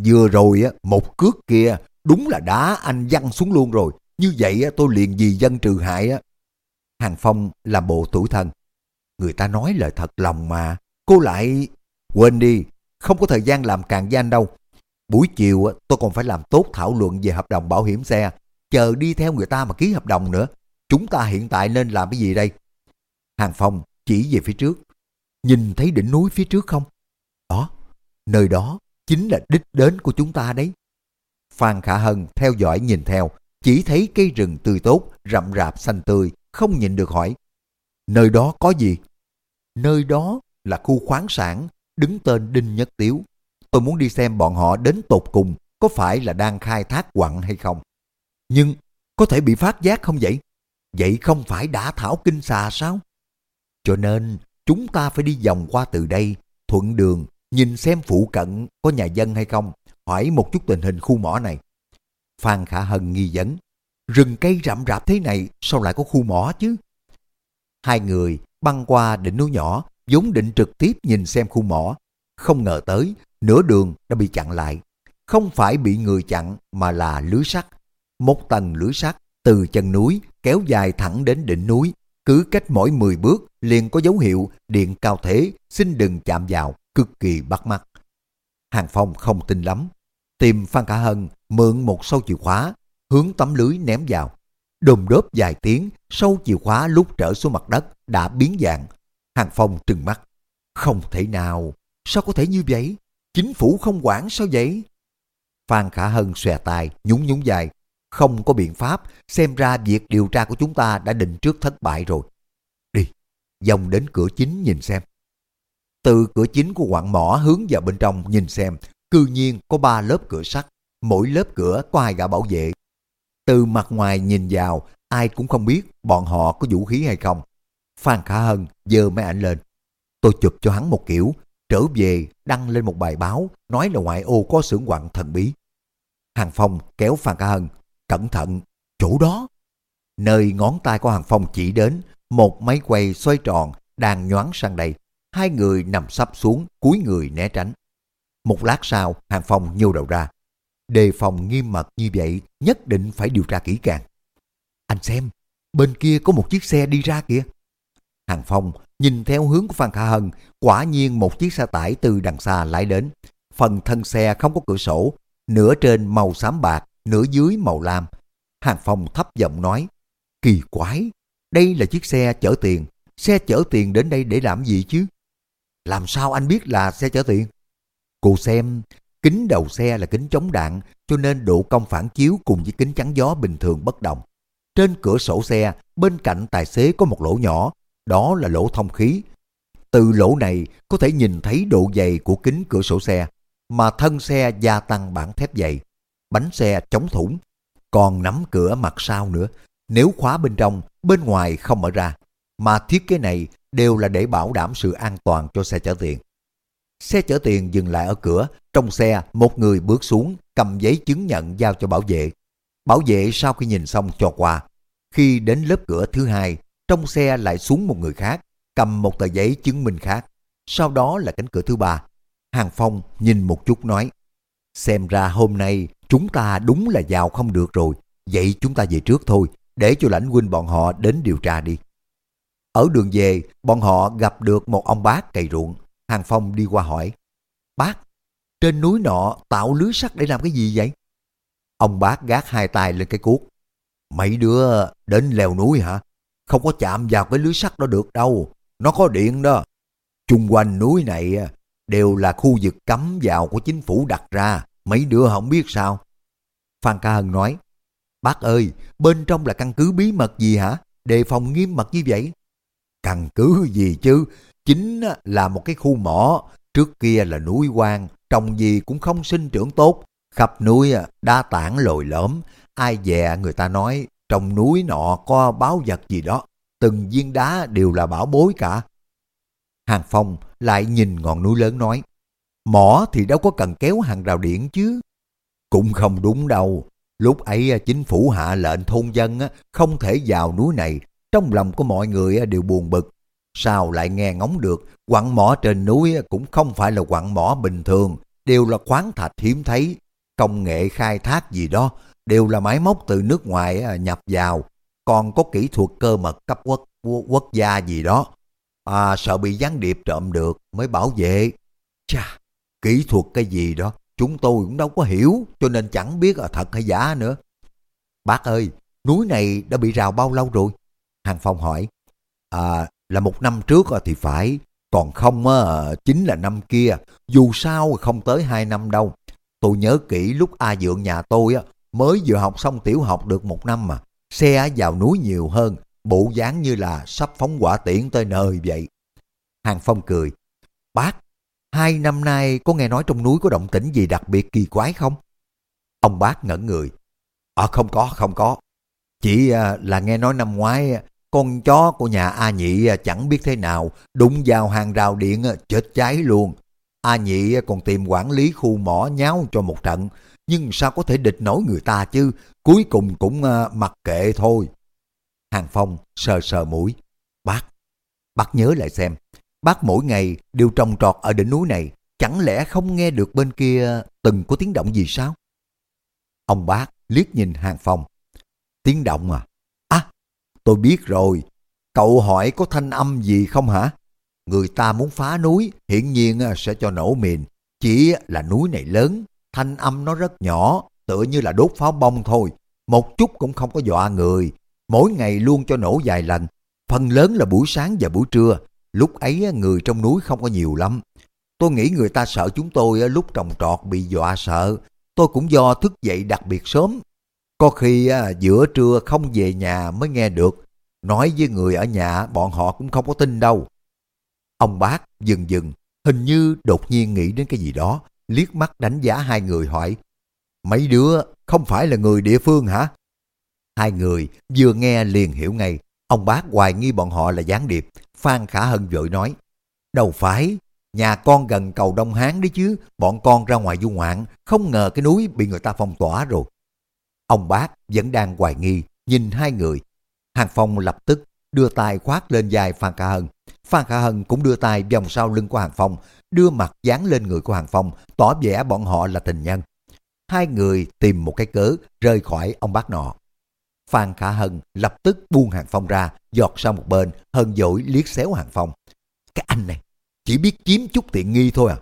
Vừa rồi á, một cước kia đúng là đá anh văng xuống luôn rồi. Như vậy tôi liền vì dân trừ hại á. Hàng Phong làm bộ tuổi thân. Người ta nói lời thật lòng mà. Cô lại... Quên đi, không có thời gian làm càng anh đâu. Buổi chiều tôi còn phải làm tốt thảo luận về hợp đồng bảo hiểm xe. Chờ đi theo người ta mà ký hợp đồng nữa. Chúng ta hiện tại nên làm cái gì đây? Hàng Phong chỉ về phía trước. Nhìn thấy đỉnh núi phía trước không? Đó, nơi đó chính là đích đến của chúng ta đấy. Phan Khả Hân theo dõi nhìn theo, chỉ thấy cây rừng tươi tốt, rậm rạp xanh tươi, không nhìn được hỏi. Nơi đó có gì? Nơi đó là khu khoáng sản, đứng tên Đinh Nhất Tiếu. Tôi muốn đi xem bọn họ đến tột cùng có phải là đang khai thác quặng hay không. Nhưng có thể bị phát giác không vậy? Vậy không phải đã thảo kinh xà sao? Cho nên chúng ta phải đi vòng qua từ đây, thuận đường, nhìn xem phụ cận có nhà dân hay không, hỏi một chút tình hình khu mỏ này. Phan Khả Hân nghi vấn, rừng cây rậm rạp thế này sao lại có khu mỏ chứ? Hai người băng qua đỉnh núi nhỏ, vốn định trực tiếp nhìn xem khu mỏ. Không ngờ tới, nửa đường đã bị chặn lại. Không phải bị người chặn mà là lưới sắt. Một tầng lưới sắt từ chân núi kéo dài thẳng đến đỉnh núi. Cứ cách mỗi 10 bước liền có dấu hiệu điện cao thế, xin đừng chạm vào, cực kỳ bắt mắt. Hàng Phong không tin lắm. Tìm Phan Cả Hân mượn một sâu chìa khóa, hướng tấm lưới ném vào. đồm đớp vài tiếng, sâu chìa khóa lúc trở xuống mặt đất đã biến dạng. Hàng Phong trừng mắt. Không thể nào, sao có thể như vậy? Chính phủ không quản sao vậy? Phan Khả Hân xòe tay, nhún nhún dài. Không có biện pháp, xem ra việc điều tra của chúng ta đã định trước thất bại rồi. Đi, dòng đến cửa chính nhìn xem. Từ cửa chính của quặng mỏ hướng vào bên trong nhìn xem, cư nhiên có ba lớp cửa sắt, mỗi lớp cửa có hai gã bảo vệ. Từ mặt ngoài nhìn vào, ai cũng không biết bọn họ có vũ khí hay không. Phan Khả Hân giơ máy ảnh lên. Tôi chụp cho hắn một kiểu, trở về đăng lên một bài báo nói là ngoại ô có xưởng quặng thần bí. Hàng Phong kéo Phan ca Hân, cẩn thận, chỗ đó. Nơi ngón tay của Hàng Phong chỉ đến, một máy quay xoay tròn đang nhoáng sang đây. Hai người nằm sắp xuống, cúi người né tránh. Một lát sau, Hàng Phong nhô đầu ra. Đề phòng nghiêm mật như vậy, nhất định phải điều tra kỹ càng. Anh xem, bên kia có một chiếc xe đi ra kìa. Hàng Phong nhìn theo hướng của Phan Khả Hân, quả nhiên một chiếc xe tải từ đằng xa lái đến. Phần thân xe không có cửa sổ, nửa trên màu xám bạc, nửa dưới màu lam. Hàng Phong thấp giọng nói, kỳ quái, đây là chiếc xe chở tiền, xe chở tiền đến đây để làm gì chứ? Làm sao anh biết là xe chở tiền? Cô xem, kính đầu xe là kính chống đạn, cho nên độ cong phản chiếu cùng với kính chắn gió bình thường bất động. Trên cửa sổ xe, bên cạnh tài xế có một lỗ nhỏ, đó là lỗ thông khí. Từ lỗ này có thể nhìn thấy độ dày của kính cửa sổ xe, mà thân xe gia tăng bản thép dày, bánh xe chống thủng, còn nắm cửa mặt sau nữa. Nếu khóa bên trong, bên ngoài không mở ra, mà thiết kế này đều là để bảo đảm sự an toàn cho xe chở tiền. Xe chở tiền dừng lại ở cửa, trong xe một người bước xuống, cầm giấy chứng nhận giao cho bảo vệ. Bảo vệ sau khi nhìn xong cho qua. Khi đến lớp cửa thứ hai, trong xe lại xuống một người khác, cầm một tờ giấy chứng minh khác. Sau đó là cánh cửa thứ ba. Hàng Phong nhìn một chút nói, xem ra hôm nay chúng ta đúng là vào không được rồi, vậy chúng ta về trước thôi, để cho lãnh huynh bọn họ đến điều tra đi. Ở đường về, bọn họ gặp được một ông bác cày ruộng. Hàng Phong đi qua hỏi, Bác, trên núi nọ tạo lưới sắt để làm cái gì vậy? Ông bác gác hai tay lên cái cuốc. Mấy đứa đến leo núi hả? Không có chạm vào cái lưới sắt đó được đâu. Nó có điện đó. Trung quanh núi này à, đều là khu vực cấm vào của chính phủ đặt ra. Mấy đứa không biết sao. Phan Ca Hân nói, Bác ơi, bên trong là căn cứ bí mật gì hả? Đề phòng nghiêm mật như vậy. Căn cứ gì chứ? Chính à, là một cái khu mỏ. Trước kia là núi quan, trồng gì cũng không sinh trưởng tốt. Khắp núi à, đa tảng lồi lõm. Ai dè người ta nói trong núi nọ có báo vật gì đó. Từng viên đá đều là bảo bối cả. Hàng Phong lại nhìn ngọn núi lớn nói. Mỏ thì đâu có cần kéo hàng rào điện chứ. Cũng không đúng đâu. Lúc ấy à, chính phủ hạ lệnh thôn dân à, không thể vào núi này. Trong lòng của mọi người à, đều buồn bực. Sao lại nghe ngóng được quặng mỏ trên núi cũng không phải là quặng mỏ bình thường. Đều là khoáng thạch hiếm thấy. Công nghệ khai thác gì đó đều là máy móc từ nước ngoài à, nhập vào. Còn có kỹ thuật cơ mật cấp quốc quốc gia gì đó. À, sợ bị gián điệp trộm được mới bảo vệ. Chà, kỹ thuật cái gì đó, chúng tôi cũng đâu có hiểu, cho nên chẳng biết là thật hay giả nữa. Bác ơi, núi này đã bị rào bao lâu rồi? Hàng Phong hỏi. À, là một năm trước thì phải, còn không à, chính là năm kia, dù sao không tới hai năm đâu. Tôi nhớ kỹ lúc A Dượng nhà tôi mới vừa học xong tiểu học được một năm mà, xe vào núi nhiều hơn, bộ dáng như là sắp phóng quả tiễn tới nơi vậy. Hàng Phong cười, bác, hai năm nay có nghe nói trong núi có động tĩnh gì đặc biệt kỳ quái không? Ông bác ngẩn người, à không có, không có. Chỉ à, là nghe nói năm ngoái à, con chó của nhà A Nhị à, chẳng biết thế nào đụng vào hàng rào điện chết cháy luôn. A Nhị còn tìm quản lý khu mỏ nháo cho một trận, nhưng sao có thể địch nổi người ta chứ, cuối cùng cũng ờ, mặc kệ thôi. Hàng Phong sờ sờ mũi. Bác, bác nhớ lại xem, bác mỗi ngày đều trồng trọt ở đỉnh núi này, chẳng lẽ không nghe được bên kia từng có tiếng động gì sao? Ông bác liếc nhìn Hàng Phong. Tiếng động à? À, tôi biết rồi. Cậu hỏi có thanh âm gì không hả? Người ta muốn phá núi, hiển nhiên ờ, sẽ cho nổ mìn. Chỉ là núi này lớn, thanh âm nó rất nhỏ, tựa như là đốt pháo bông thôi. Một chút cũng không có dọa người, mỗi ngày luôn cho nổ vài lần. Phần lớn là buổi sáng và buổi trưa, lúc ấy à, người trong núi không có nhiều lắm. Tôi nghĩ người ta sợ chúng tôi à, lúc trồng trọt bị dọa sợ. Tôi cũng do thức dậy đặc biệt sớm. Có khi à, giữa trưa không về nhà mới nghe được. Nói với người ở nhà bọn họ cũng không có tin đâu. Ông bác dừng dừng, hình như đột nhiên nghĩ đến cái gì đó, liếc mắt đánh giá hai người hỏi. Mấy đứa không phải là người địa phương hả? Hai người vừa nghe liền hiểu ngay, ông bác hoài nghi bọn họ là gián điệp. Phan Khả Hân vội nói, đâu phải, nhà con gần cầu Đông Hán đấy chứ, bọn con ra ngoài du ngoạn, không ngờ cái núi bị người ta phong tỏa rồi. Ông bác vẫn đang hoài nghi, nhìn hai người. Hàng Phong lập tức đưa tay khoát lên vai Phan Khả Hân. Phan Khả Hân cũng đưa tay vòng sau lưng của Hàng Phong, đưa mặt dán lên người của Hàng Phong, tỏ vẻ bọn họ là tình nhân. Hai người tìm một cái cớ rời khỏi ông bác nọ. Phan Khả Hân lập tức buông Hàng Phong ra, giọt sang một bên, hân dỗi liếc xéo Hàng Phong. Cái anh này, chỉ biết chiếm chút tiện nghi thôi à.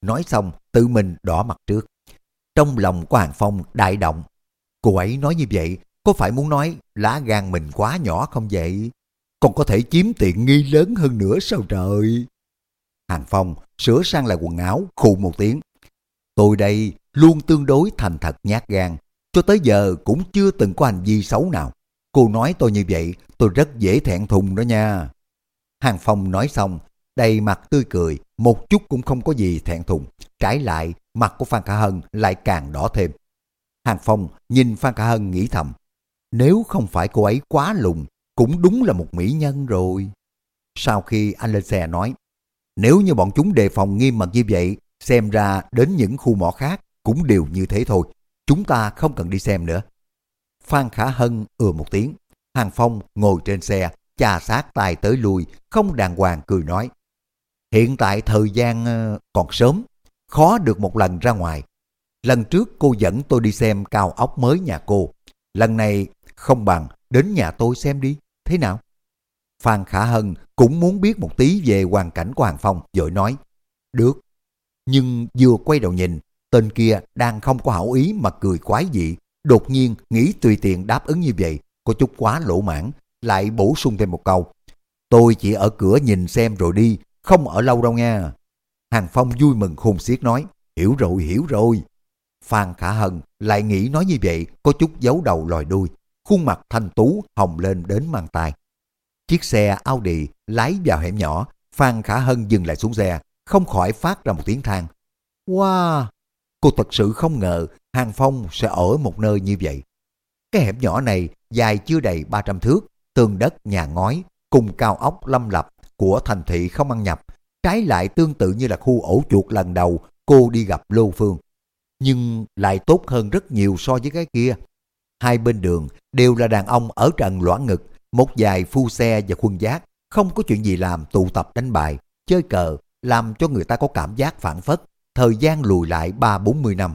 Nói xong, tự mình đỏ mặt trước. Trong lòng của Hàng Phong đại động. Cô ấy nói như vậy, có phải muốn nói lá gan mình quá nhỏ không vậy? Còn có thể chiếm tiện nghi lớn hơn nữa sao trời? Hàng Phong sửa sang lại quần áo, khù một tiếng. Tôi đây luôn tương đối thành thật nhát gan, cho tới giờ cũng chưa từng có hành vi xấu nào. Cô nói tôi như vậy, tôi rất dễ thẹn thùng đó nha. Hàng Phong nói xong, đầy mặt tươi cười, một chút cũng không có gì thẹn thùng. Trái lại, mặt của Phan Khả Hân lại càng đỏ thêm. Hàng Phong nhìn Phan Khả Hân nghĩ thầm, nếu không phải cô ấy quá lùng, cũng đúng là một mỹ nhân rồi. Sau khi anh lên xe nói, nếu như bọn chúng đề phòng nghiêm mật như vậy, xem ra đến những khu mỏ khác cũng đều như thế thôi. Chúng ta không cần đi xem nữa. Phan Khả Hân ừa một tiếng. Hàng Phong ngồi trên xe, chà sát tay tới lui, không đàng hoàng cười nói. Hiện tại thời gian ờ, còn sớm, khó được một lần ra ngoài. Lần trước cô dẫn tôi đi xem cao ốc mới nhà cô. Lần này không bằng đến nhà tôi xem đi, thế nào? Phan Khả Hân cũng muốn biết một tí về hoàn cảnh của Hàng Phong, rồi nói, được. Nhưng vừa quay đầu nhìn, tên kia đang không có hảo ý mà cười quái dị, đột nhiên nghĩ tùy tiện đáp ứng như vậy, có chút quá lỗ mãn, lại bổ sung thêm một câu. Tôi chỉ ở cửa nhìn xem rồi đi, không ở lâu đâu nha. Hàng Phong vui mừng khôn xiết nói, hiểu rồi, hiểu rồi. Phan Khả Hân lại nghĩ nói như vậy, có chút giấu đầu lòi đuôi, khuôn mặt thanh tú hồng lên đến mang tai. Chiếc xe Audi lái vào hẻm nhỏ, Phan Khả Hân dừng lại xuống xe, không khỏi phát ra một tiếng than. Wow! Cô thật sự không ngờ Hàng Phong sẽ ở một nơi như vậy. Cái hẻm nhỏ này dài chưa đầy 300 thước, tường đất nhà ngói, cùng cao ốc lâm lập của thành thị không ăn nhập, trái lại tương tự như là khu ổ chuột lần đầu cô đi gặp Lô Phương. Nhưng lại tốt hơn rất nhiều so với cái kia. Hai bên đường đều là đàn ông ở trần loãng ngực, một vài phu xe và khuân giác, không có chuyện gì làm tụ tập đánh bài, chơi cờ, làm cho người ta có cảm giác phản phất, thời gian lùi lại ba bốn mươi năm.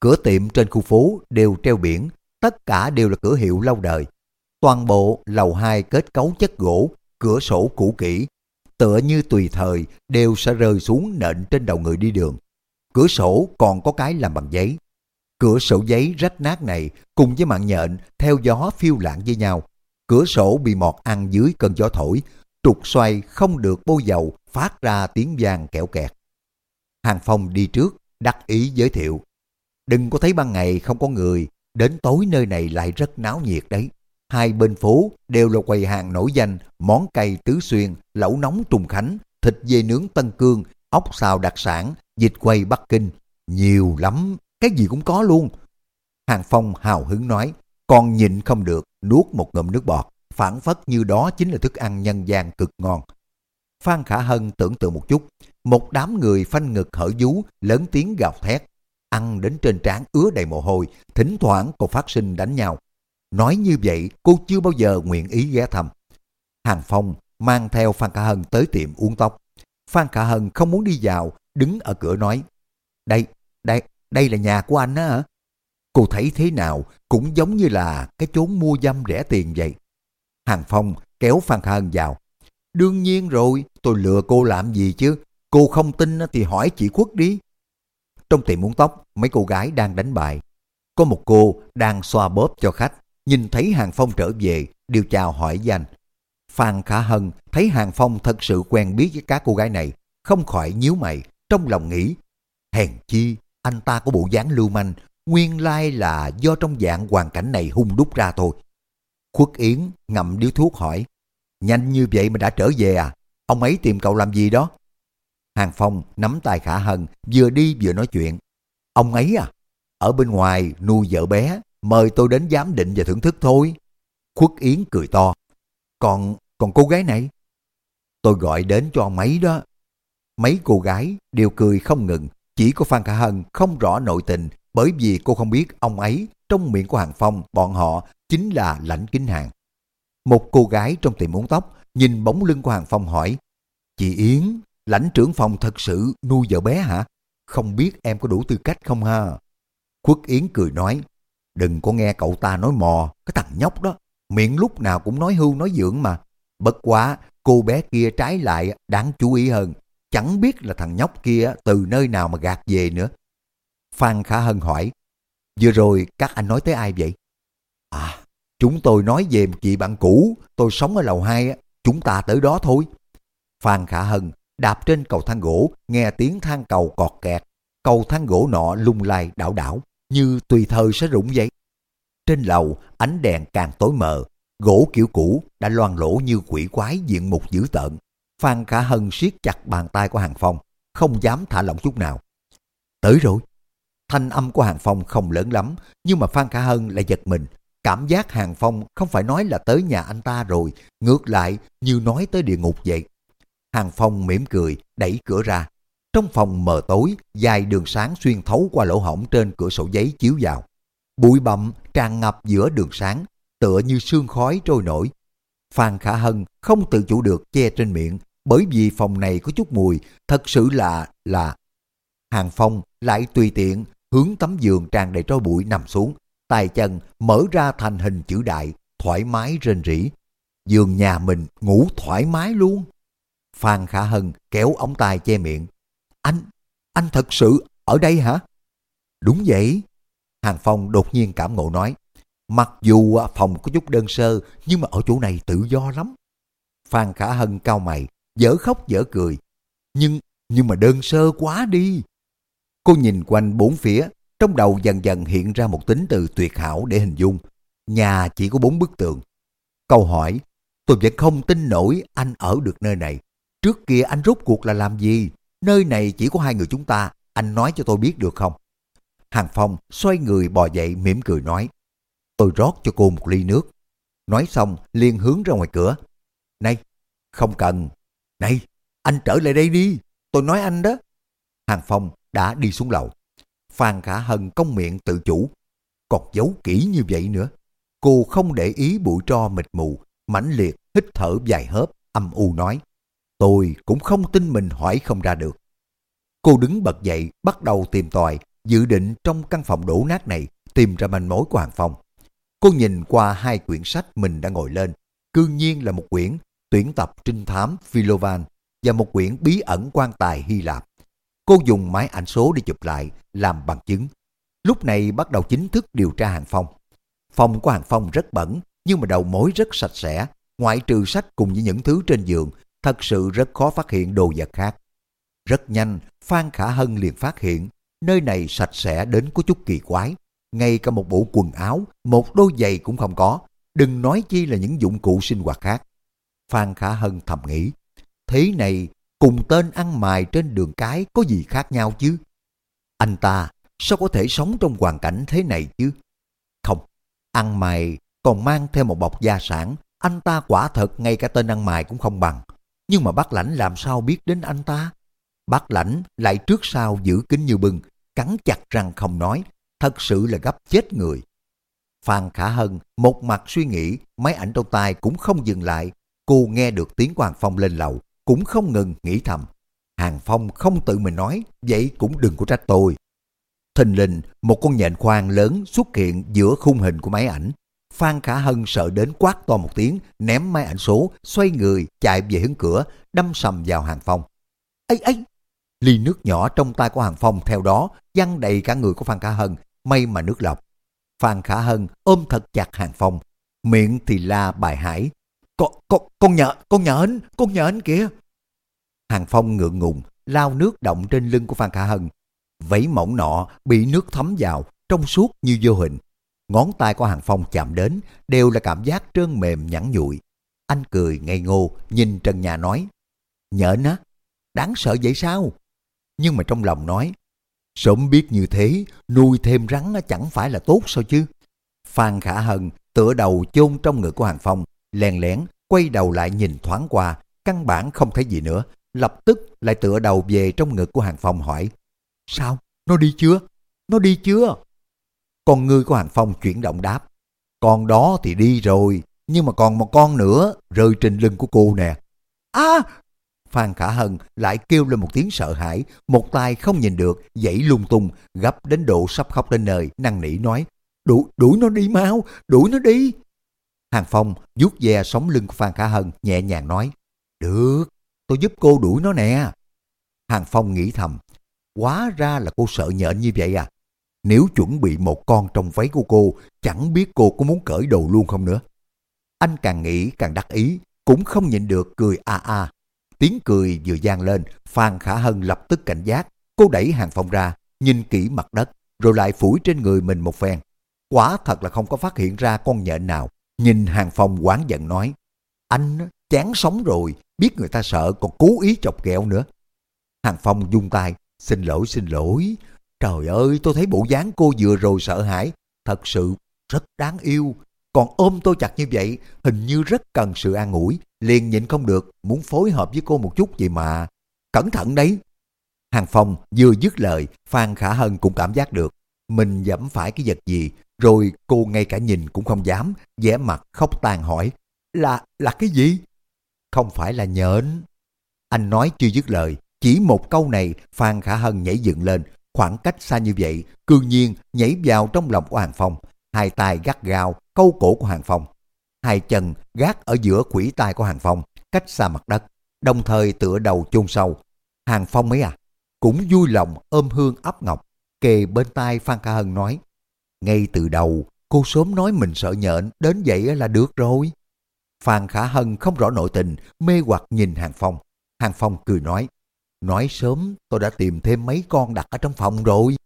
Cửa tiệm trên khu phố đều treo biển, tất cả đều là cửa hiệu lâu đời. Toàn bộ lầu hai kết cấu chất gỗ, cửa sổ cũ kỹ, tựa như tùy thời đều sẽ rơi xuống nện trên đầu người đi đường. Cửa sổ còn có cái làm bằng giấy. Cửa sổ giấy rách nát này cùng với mạng nhện theo gió phiêu lãng với nhau. Cửa sổ bị mọt ăn dưới cơn gió thổi, trục xoay không được bôi dầu phát ra tiếng vang kẹo kẹt. Hàng Phong đi trước, đắc ý giới thiệu. Đừng có thấy ban ngày không có người, đến tối nơi này lại rất náo nhiệt đấy. Hai bên phố đều là quầy hàng nổi danh, món cây tứ xuyên, lẩu nóng trùng khánh, thịt dê nướng Tân Cương, ốc xào đặc sản, dịch quay Bắc Kinh. Nhiều lắm, cái gì cũng có luôn. Hàng Phong hào hứng nói, còn nhịn không được, nuốt một ngụm nước bọt, phản phất như đó chính là thức ăn nhân gian cực ngon. Phan Khả Hân tưởng tượng một chút, một đám người phanh ngực hở vú, lớn tiếng gào thét, ăn đến trên trán ứa đầy mồ hôi, thỉnh thoảng còn phát sinh đánh nhau. Nói như vậy, cô chưa bao giờ nguyện ý ghé thăm. Hàng Phong mang theo Phan Khả Hân tới tiệm uống tóc. Phan Khả Hân không muốn đi vào, đứng ở cửa nói, đây, đây, đây là nhà của anh á hả? Cô thấy thế nào cũng giống như là cái chốn mua dâm rẻ tiền vậy. Hàng Phong kéo Phan Khả Hân vào. Đương nhiên rồi, tôi lừa cô làm gì chứ? Cô không tin thì hỏi chị Quốc đi. Trong tiệm muốn tóc, mấy cô gái đang đánh bài. Có một cô đang xoa bóp cho khách. nhìn thấy Hàng Phong trở về, đều chào hỏi danh. Phan Khả Hân thấy Hàng Phong thật sự quen biết với các cô gái này, không khỏi nhíu mày, trong lòng nghĩ, hèn chi, anh ta có bộ dáng lưu manh, nguyên lai là do trong dạng hoàn cảnh này hung đúc ra thôi. Khuất Yến ngậm điếu thuốc hỏi, nhanh như vậy mà đã trở về à? Ông ấy tìm cậu làm gì đó? Hàng Phong nắm tay Khả Hân, vừa đi vừa nói chuyện. Ông ấy à? Ở bên ngoài nuôi vợ bé, mời tôi đến giám định và thưởng thức thôi. Khuất Yến cười to. Còn, còn cô gái này? Tôi gọi đến cho ông ấy đó. Mấy cô gái đều cười không ngừng, chỉ có Phan Khả Hân không rõ nội tình bởi vì cô không biết ông ấy trong miệng của Hàng Phong bọn họ chính là lãnh kính hàng. Một cô gái trong tiệm uống tóc nhìn bóng lưng của Hàng Phong hỏi Chị Yến, lãnh trưởng phòng thật sự nuôi vợ bé hả? Không biết em có đủ tư cách không ha? Khuất Yến cười nói Đừng có nghe cậu ta nói mò, cái thằng nhóc đó, miệng lúc nào cũng nói hưu nói dưỡng mà. Bất quá, cô bé kia trái lại đáng chú ý hơn. Chẳng biết là thằng nhóc kia từ nơi nào mà gạt về nữa. Phan Khả Hân hỏi, vừa rồi các anh nói tới ai vậy? À, chúng tôi nói về một chị bạn cũ, tôi sống ở lầu 2, chúng ta tới đó thôi. Phan Khả Hân đạp trên cầu thang gỗ, nghe tiếng thang cầu cọt kẹt. Cầu thang gỗ nọ lung lay đảo đảo, như tùy thời sẽ rụng vậy. Trên lầu, ánh đèn càng tối mờ, gỗ kiểu cũ đã loang lỗ như quỷ quái diện mục dữ tợn. Phan Khả Hân siết chặt bàn tay của Hàng Phong, không dám thả lỏng chút nào. Tới rồi. Thanh âm của Hàng Phong không lớn lắm, nhưng mà Phan Khả Hân lại giật mình. Cảm giác Hàng Phong không phải nói là tới nhà anh ta rồi, ngược lại như nói tới địa ngục vậy. Hàng Phong mỉm cười, đẩy cửa ra. Trong phòng mờ tối, dài đường sáng xuyên thấu qua lỗ hổng trên cửa sổ giấy chiếu vào. Bụi bặm tràn ngập giữa đường sáng, tựa như sương khói trôi nổi. Phan Khả Hân không tự chủ được che trên miệng, bởi vì phòng này có chút mùi, thật sự là, là... Hàng Phong lại tùy tiện hướng tấm giường tràn đầy tro bụi nằm xuống, tay chân mở ra thành hình chữ đại, thoải mái rên rỉ. Giường nhà mình ngủ thoải mái luôn. Phan Khả Hân kéo ống tay che miệng. Anh, anh thật sự ở đây hả? Đúng vậy. Hàng Phong đột nhiên cảm ngộ nói. Mặc dù à, phòng có chút đơn sơ, nhưng mà ở chỗ này tự do lắm. Phan Khả Hân cao mày, dở khóc dở cười. Nhưng, nhưng mà đơn sơ quá đi. Cô nhìn quanh bốn phía, trong đầu dần dần hiện ra một tính từ tuyệt hảo để hình dung. Nhà chỉ có bốn bức tường. Câu hỏi, tôi vẫn không tin nổi anh ở được nơi này. Trước kia anh rốt cuộc là làm gì? Nơi này chỉ có hai người chúng ta, anh nói cho tôi biết được không? Hàng Phong xoay người bò dậy mỉm cười nói. Tôi rót cho cô một ly nước. Nói xong liền hướng ra ngoài cửa. Này, không cần. Này, anh trở lại đây đi. Tôi nói anh đó. Hàng Phong đã đi xuống lầu. Phan Khả Hân công miệng tự chủ. Còn giấu kỹ như vậy nữa. Cô không để ý bụi tro mịt mù, mãnh liệt, hít thở dài hớp, âm u nói. Tôi cũng không tin mình hỏi không ra được. Cô đứng bật dậy, bắt đầu tìm tòi, dự định trong căn phòng đổ nát này tìm ra manh mối của Hàng Phong. Cô nhìn qua hai quyển sách mình đã ngồi lên, cương nhiên là một quyển tuyển tập trinh thám Philovan và một quyển bí ẩn quan tài Hy Lạp. Cô dùng máy ảnh số để chụp lại, làm bằng chứng. Lúc này bắt đầu chính thức điều tra Hàng Phong. Phòng của Hàng Phong rất bẩn, nhưng mà đầu mối rất sạch sẽ. Ngoại trừ sách cùng với những thứ trên giường, thật sự rất khó phát hiện đồ vật khác. Rất nhanh, Phan Khả Hân liền phát hiện, nơi này sạch sẽ đến có chút kỳ quái. Ngay cả một bộ quần áo, một đôi giày cũng không có, đừng nói chi là những dụng cụ sinh hoạt khác. Phan Khả Hân thầm nghĩ, thế này cùng tên ăn mài trên đường cái có gì khác nhau chứ? Anh ta sao có thể sống trong hoàn cảnh thế này chứ? Không, ăn mày còn mang theo một bọc gia sản, anh ta quả thật ngay cả tên ăn mày cũng không bằng. Nhưng mà bác lãnh làm sao biết đến anh ta? Bác lãnh lại trước sau giữ kín như bưng, cắn chặt răng không nói, thật sự là gấp chết người. Phan Khả Hân một mặt suy nghĩ, máy ảnh trong tay cũng không dừng lại. Cô nghe được tiếng hoàng Phong lên lầu, cũng không ngừng nghĩ thầm. Hàng Phong không tự mình nói, vậy cũng đừng có trách tôi. Thình lình, một con nhện khoan lớn xuất hiện giữa khung hình của máy ảnh. Phan Khả Hân sợ đến quát to một tiếng, ném máy ảnh số, xoay người, chạy về hướng cửa, đâm sầm vào Hàng Phong. ấy ấy Ly nước nhỏ trong tay của Hàng Phong theo đó, văng đầy cả người của Phan Khả Hân, may mà nước lọc. Phan Khả Hân ôm thật chặt Hàng Phong, miệng thì la bài hải. Con, con, con nhợ, con nhện, con nhện kìa. Hàng Phong ngượng ngùng, lao nước động trên lưng của Phan Khả Hân. Vẫy mỏng nọ bị nước thấm vào, trong suốt như vô hình. Ngón tay của Hàng Phong chạm đến đều là cảm giác trơn mềm nhẵn nhụi. Anh cười ngây ngô, nhìn Trần Nhà nói. Nhện á, đáng sợ vậy sao? Nhưng mà trong lòng nói, sớm biết như thế, nuôi thêm rắn chẳng phải là tốt sao chứ? Phan Khả Hân tựa đầu chôn trong ngực của Hàng Phong, lèn lén, quay đầu lại nhìn thoáng qua, căn bản không thấy gì nữa, lập tức lại tựa đầu về trong ngực của Hàng Phong hỏi, Sao? Nó đi chưa? Nó đi chưa? Con ngươi của Hàng Phong chuyển động đáp, Con đó thì đi rồi, nhưng mà còn một con nữa rơi trên lưng của cô nè. À! Phan Khả Hân lại kêu lên một tiếng sợ hãi, một tay không nhìn được, dãy lung tung, gấp đến độ sắp khóc đến nơi, năn nỉ nói, đuổi, đuổi nó đi mau, đuổi nó đi. Hàng Phong vuốt ve sống lưng của Phan Khả Hân, nhẹ nhàng nói, được, tôi giúp cô đuổi nó nè. Hàng Phong nghĩ thầm, quá ra là cô sợ nhện như vậy à? Nếu chuẩn bị một con trong váy của cô, chẳng biết cô có muốn cởi đồ luôn không nữa. Anh càng nghĩ càng đắc ý, cũng không nhịn được cười a à a. À. Tiếng cười vừa gian lên, Phan Khả Hân lập tức cảnh giác. Cô đẩy hàng phong ra, nhìn kỹ mặt đất, rồi lại phủi trên người mình một phen. Quả thật là không có phát hiện ra con nhện nào. Nhìn hàng phong quán giận nói, anh chán sống rồi, biết người ta sợ còn cố ý chọc ghẹo nữa. Hàng phong dung tay, xin lỗi xin lỗi. Trời ơi, tôi thấy bộ dáng cô vừa rồi sợ hãi, thật sự rất đáng yêu. Còn ôm tôi chặt như vậy, hình như rất cần sự an ủi, liền nhịn không được, muốn phối hợp với cô một chút vậy mà. Cẩn thận đấy. Hàng Phong vừa dứt lời, Phan Khả Hân cũng cảm giác được. Mình dẫm phải cái vật gì, rồi cô ngay cả nhìn cũng không dám, vẻ mặt khóc tàn hỏi. Là, là cái gì? Không phải là nhện. Anh nói chưa dứt lời, chỉ một câu này Phan Khả Hân nhảy dựng lên, khoảng cách xa như vậy, cương nhiên nhảy vào trong lòng của Hàng Phong, hai tay gắt gao câu cổ của Hàng Phong. Hai chân gác ở giữa quỷ tay của Hàng Phong, cách xa mặt đất, đồng thời tựa đầu chôn sâu. Hàng Phong mấy à, cũng vui lòng ôm hương ấp ngọc, kề bên tai Phan khả Hân nói, ngay từ đầu cô sớm nói mình sợ nhện, đến vậy là được rồi. Phan Khả Hân không rõ nội tình, mê hoặc nhìn Hàng Phong. Hàng Phong cười nói, nói sớm tôi đã tìm thêm mấy con đặt ở trong phòng rồi.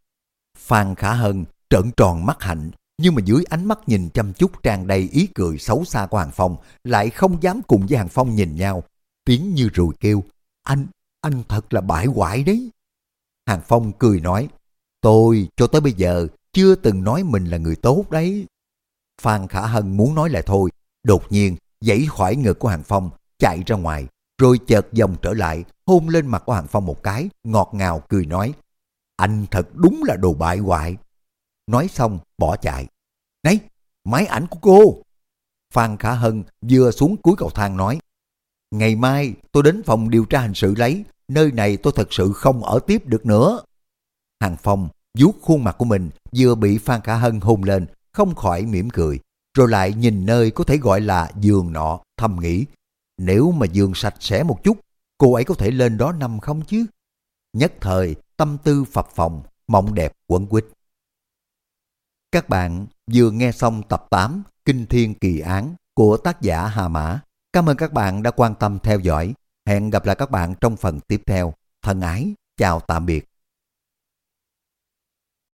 Phan Khả Hân trợn tròn mắt hạnh, nhưng mà dưới ánh mắt nhìn chăm chút tràn đầy ý cười xấu xa của Hàng Phong, lại không dám cùng với Hàng Phong nhìn nhau. Tiếng như rùi kêu, anh, anh thật là bại hoại đấy. Hàng Phong cười nói, tôi cho tới bây giờ chưa từng nói mình là người tốt đấy. Phan Khả Hân muốn nói lại thôi, đột nhiên dãy khỏi ngực của Hàng Phong, chạy ra ngoài, rồi chợt dòng trở lại, hôn lên mặt của Hàng Phong một cái, ngọt ngào cười nói, anh thật đúng là đồ bại hoại. Nói xong bỏ chạy. Này, máy ảnh của cô. Phan Khả Hân vừa xuống cuối cầu thang nói. Ngày mai tôi đến phòng điều tra hình sự lấy, nơi này tôi thật sự không ở tiếp được nữa. Hàng Phong vuốt khuôn mặt của mình vừa bị Phan Khả Hân hôn lên, không khỏi mỉm cười, rồi lại nhìn nơi có thể gọi là giường nọ, thầm nghĩ. Nếu mà giường sạch sẽ một chút, cô ấy có thể lên đó nằm không chứ? Nhất thời, tâm tư phập phòng, mộng đẹp quấn quýt. Các bạn vừa nghe xong tập 8 Kinh Thiên Kỳ Án của tác giả Hà Mã. Cảm ơn các bạn đã quan tâm theo dõi. Hẹn gặp lại các bạn trong phần tiếp theo. Thân ái, chào tạm biệt.